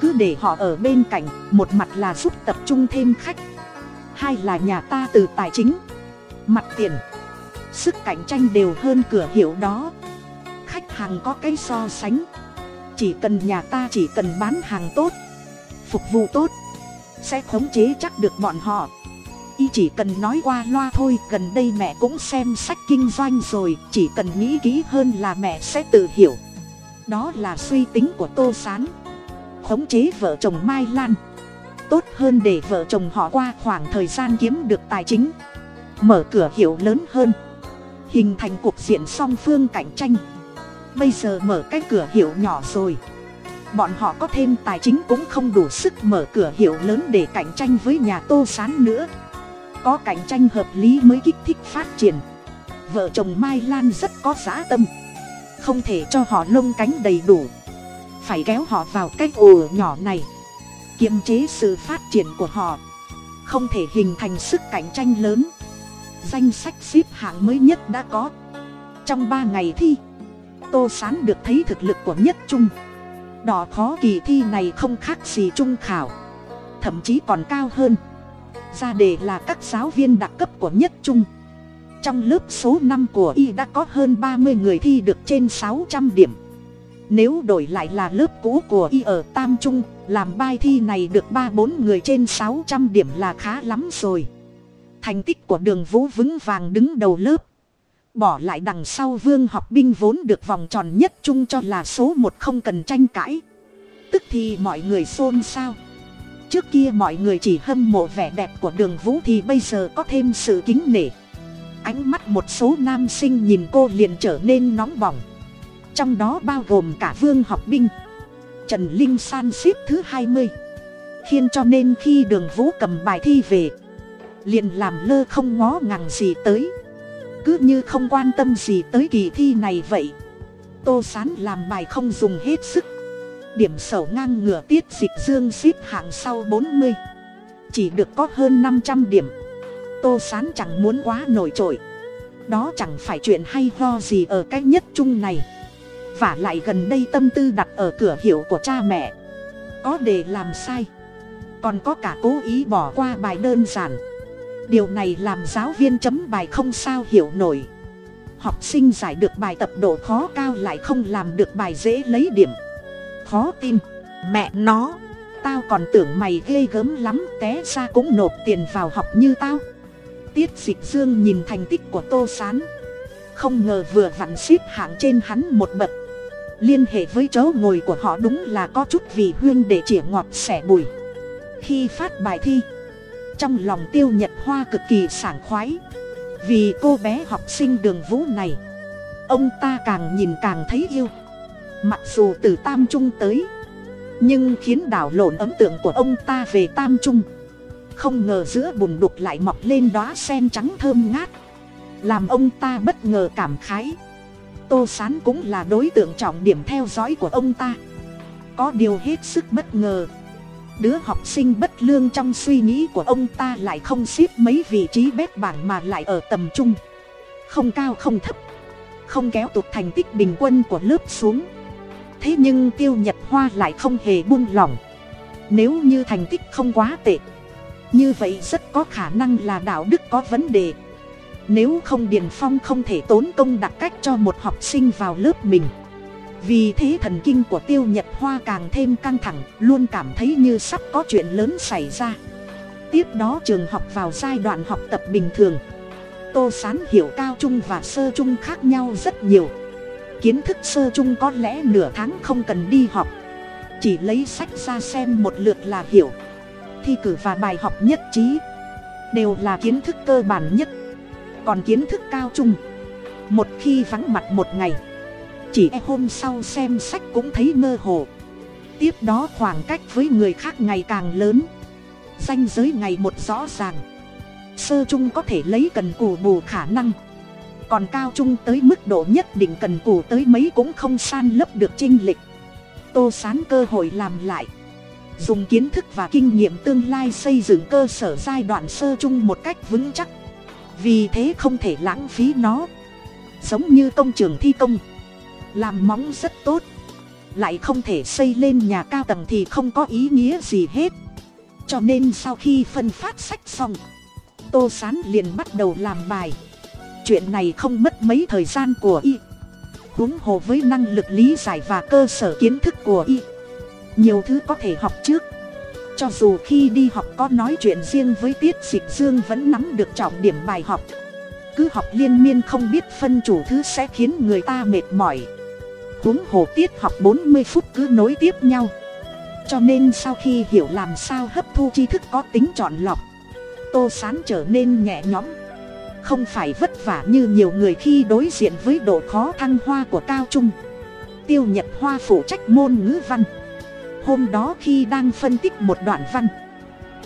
Cứ để họ ở bên cạnh, một mặt là giúp tập trung thêm khách. Hai là nhà ta từ tài chính. Mặt tiền. Sức cạnh tranh đều hơn cửa hiệu đó. Khách hàng có cái so sánh. Chỉ cần nhà ta chỉ cần bán hàng tốt, phục vụ tốt, sẽ khống chế chắc được bọn họ y chỉ cần nói qua loa thôi, gần đây mẹ cũng xem sách kinh doanh rồi, chỉ cần nghĩ kỹ hơn là mẹ sẽ tự hiểu. Đó là suy tính của tô s á n khống chế vợ chồng mai lan. Tốt hơn để vợ chồng họ qua khoảng thời gian kiếm được tài chính. Mở cửa hiệu lớn hơn. Hình thành cuộc diện song phương cạnh tranh. Bây giờ mở cái cửa hiệu nhỏ rồi. Bọn họ có thêm tài chính cũng không đủ sức mở cửa hiệu lớn để cạnh tranh với nhà tô sán nữa có cạnh tranh hợp lý mới kích thích phát triển. Vợ chồng mai lan rất có giá tâm. Không thể cho họ lông cánh đầy đủ. Phải kéo họ vào cái ồ nhỏ này. Kiềm chế sự phát triển của họ. Không thể hình thành sức cạnh tranh lớn. Danh sách xếp hạng mới nhất đã có. Trong ba ngày thi, tô sán được thấy thực lực của nhất trung. Đỏ khó kỳ thi này không khác gì trung khảo. Thậm chí còn cao hơn ra đề là các giáo viên đặc cấp của nhất trung. Trong lớp số năm của y đã có hơn ba mươi người thi được trên sáu trăm điểm. Nếu đổi lại là lớp cũ của y ở tam trung, làm bài thi này được ba bốn người trên sáu trăm điểm là khá lắm rồi. Thành tích của đường vũ vững vàng đứng đầu lớp. Bỏ lại đằng sau vương học binh vốn được vòng tròn nhất trung cho là số một không cần tranh cãi. Tức thì mọi người xôn xao trước kia mọi người chỉ hâm mộ vẻ đẹp của đường vũ thì bây giờ có thêm sự kính nể. Ánh mắt một số nam sinh nhìn cô liền trở nên nóng bỏng. Trong đó bao gồm cả vương học binh, trần linh san xếp thứ hai mươi. Khiến cho nên khi đường vũ cầm bài thi về, liền làm lơ không ngó ngàng gì tới. Cứ như không quan tâm gì tới kỳ thi này vậy. Tô sán làm bài không dùng hết sức điểm sầu ngang ngửa tiết dịch dương xếp hạng sau bốn mươi. Chỉ được có hơn năm trăm điểm. Tô sán chẳng muốn quá nổi trội. Đó chẳng phải chuyện hay ho gì ở cái nhất trung này. Và lại gần đây tâm tư đặt ở cửa hiệu của cha mẹ. Có để làm sai. Còn có cả cố ý bỏ qua bài đơn giản. Điều này làm giáo viên chấm bài không sao hiểu nổi. Học sinh giải được bài tập độ khó cao lại không làm được bài dễ lấy điểm khó tin. Mẹ nó, tao còn tưởng mày ghê gớm lắm, té ra cũng nộp tiền vào học như tao. Tiết dịch dương nhìn thành tích của tô s á n không ngờ vừa vặn xếp hạng trên hắn một bậc. Liên hệ với chỗ ngồi của họ đúng là có chút vì huyên để chĩa ngọt xẻ bùi. Khi phát bài thi, trong lòng tiêu nhật hoa cực kỳ sảng khoái. Vì cô bé học sinh đường vũ này, ông ta càng nhìn càng thấy yêu mặc dù từ tam trung tới, nhưng khiến đảo lộn ấn tượng của ông ta về tam trung. Không ngờ giữa bùn đục lại mọc lên đóa sen trắng thơm ngát. Làm ông ta bất ngờ cảm khái. Tô sán cũng là đối tượng trọng điểm theo dõi của ông ta. Có điều hết sức bất ngờ, đứa học sinh bất lương trong suy nghĩ của ông ta lại không xếp mấy vị trí bét bảng mà lại ở tầm trung. Không cao không thấp, không kéo tụt thành tích bình quân của lớp xuống thế nhưng tiêu nhật hoa lại không hề buông lỏng. Nếu như thành tích không quá tệ, như vậy rất có khả năng là đạo đức có vấn đề. Nếu không điền phong không thể tốn công đặt cách cho một học sinh vào lớp mình. Vì thế thần kinh của tiêu nhật hoa càng thêm căng thẳng, luôn cảm thấy như sắp có chuyện lớn xảy ra. Tiếp đó trường học vào giai đoạn học tập bình thường. Tô sán hiểu cao trung và sơ trung khác nhau rất nhiều kiến thức sơ trung có lẽ nửa tháng không cần đi học. Chỉ lấy sách ra xem một lượt là hiểu. Thi cử và bài học nhất trí đều là kiến thức cơ bản nhất. Còn kiến thức cao trung, một khi vắng mặt một ngày, chỉ e hôm sau xem sách cũng thấy mơ hồ. Tiếp đó khoảng cách với người khác ngày càng lớn. Danh giới ngày một rõ ràng. Sơ trung có thể lấy cần cù bù khả năng còn cao trung tới mức độ nhất định cần cù tới mấy cũng không san lấp được chinh lịch tô sán cơ hội làm lại. Dùng kiến thức và kinh nghiệm tương lai xây dựng cơ sở giai đoạn sơ chung một cách vững chắc. Vì thế không thể lãng phí nó. Giống như công trường thi công. Làm móng rất tốt. Lại không thể xây lên nhà cao tầng thì không có ý nghĩa gì hết. Cho nên sau khi phân phát sách xong, tô sán liền bắt đầu làm bài chuyện này không mất mấy thời gian của y. Huống hồ với năng lực lý giải và cơ sở kiến thức của y. Nhiều thứ có thể học trước. Cho dù khi đi học có nói chuyện riêng với tiết dịch dương vẫn nắm được trọng điểm bài học. Cứ học liên miên không biết phân chủ thứ sẽ khiến người ta mệt mỏi. Huống hồ tiết học bốn mươi phút cứ nối tiếp nhau. Cho nên sau khi hiểu làm sao hấp thu tri thức có tính chọn lọc, tô sán trở nên nhẹ nhõm không phải vất vả như nhiều người khi đối diện với độ khó thăng hoa của cao trung. Tiêu nhật hoa phụ trách môn ngữ văn. Hôm đó khi đang phân tích một đoạn văn,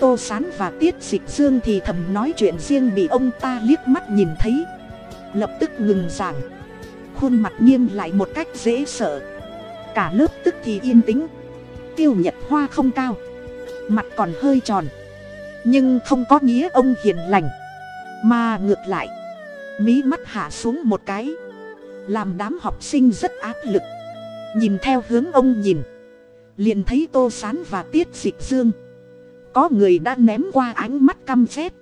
tô s á n và tiết dịch dương thì thầm nói chuyện riêng bị ông ta liếc mắt nhìn thấy. Lập tức ngừng giảng. Khuôn mặt nghiêm lại một cách dễ sợ. Cả lớp tức thì yên tĩnh. Tiêu nhật hoa không cao, mặt còn hơi tròn. Nhưng không có nghĩa ông hiền lành mà ngược lại. Mí mắt hạ xuống một cái. Làm đám học sinh rất áp lực. Nhìn theo hướng ông nhìn. Liền thấy tô sán và tiết dịch dương. Có người đã ném qua ánh mắt căm phét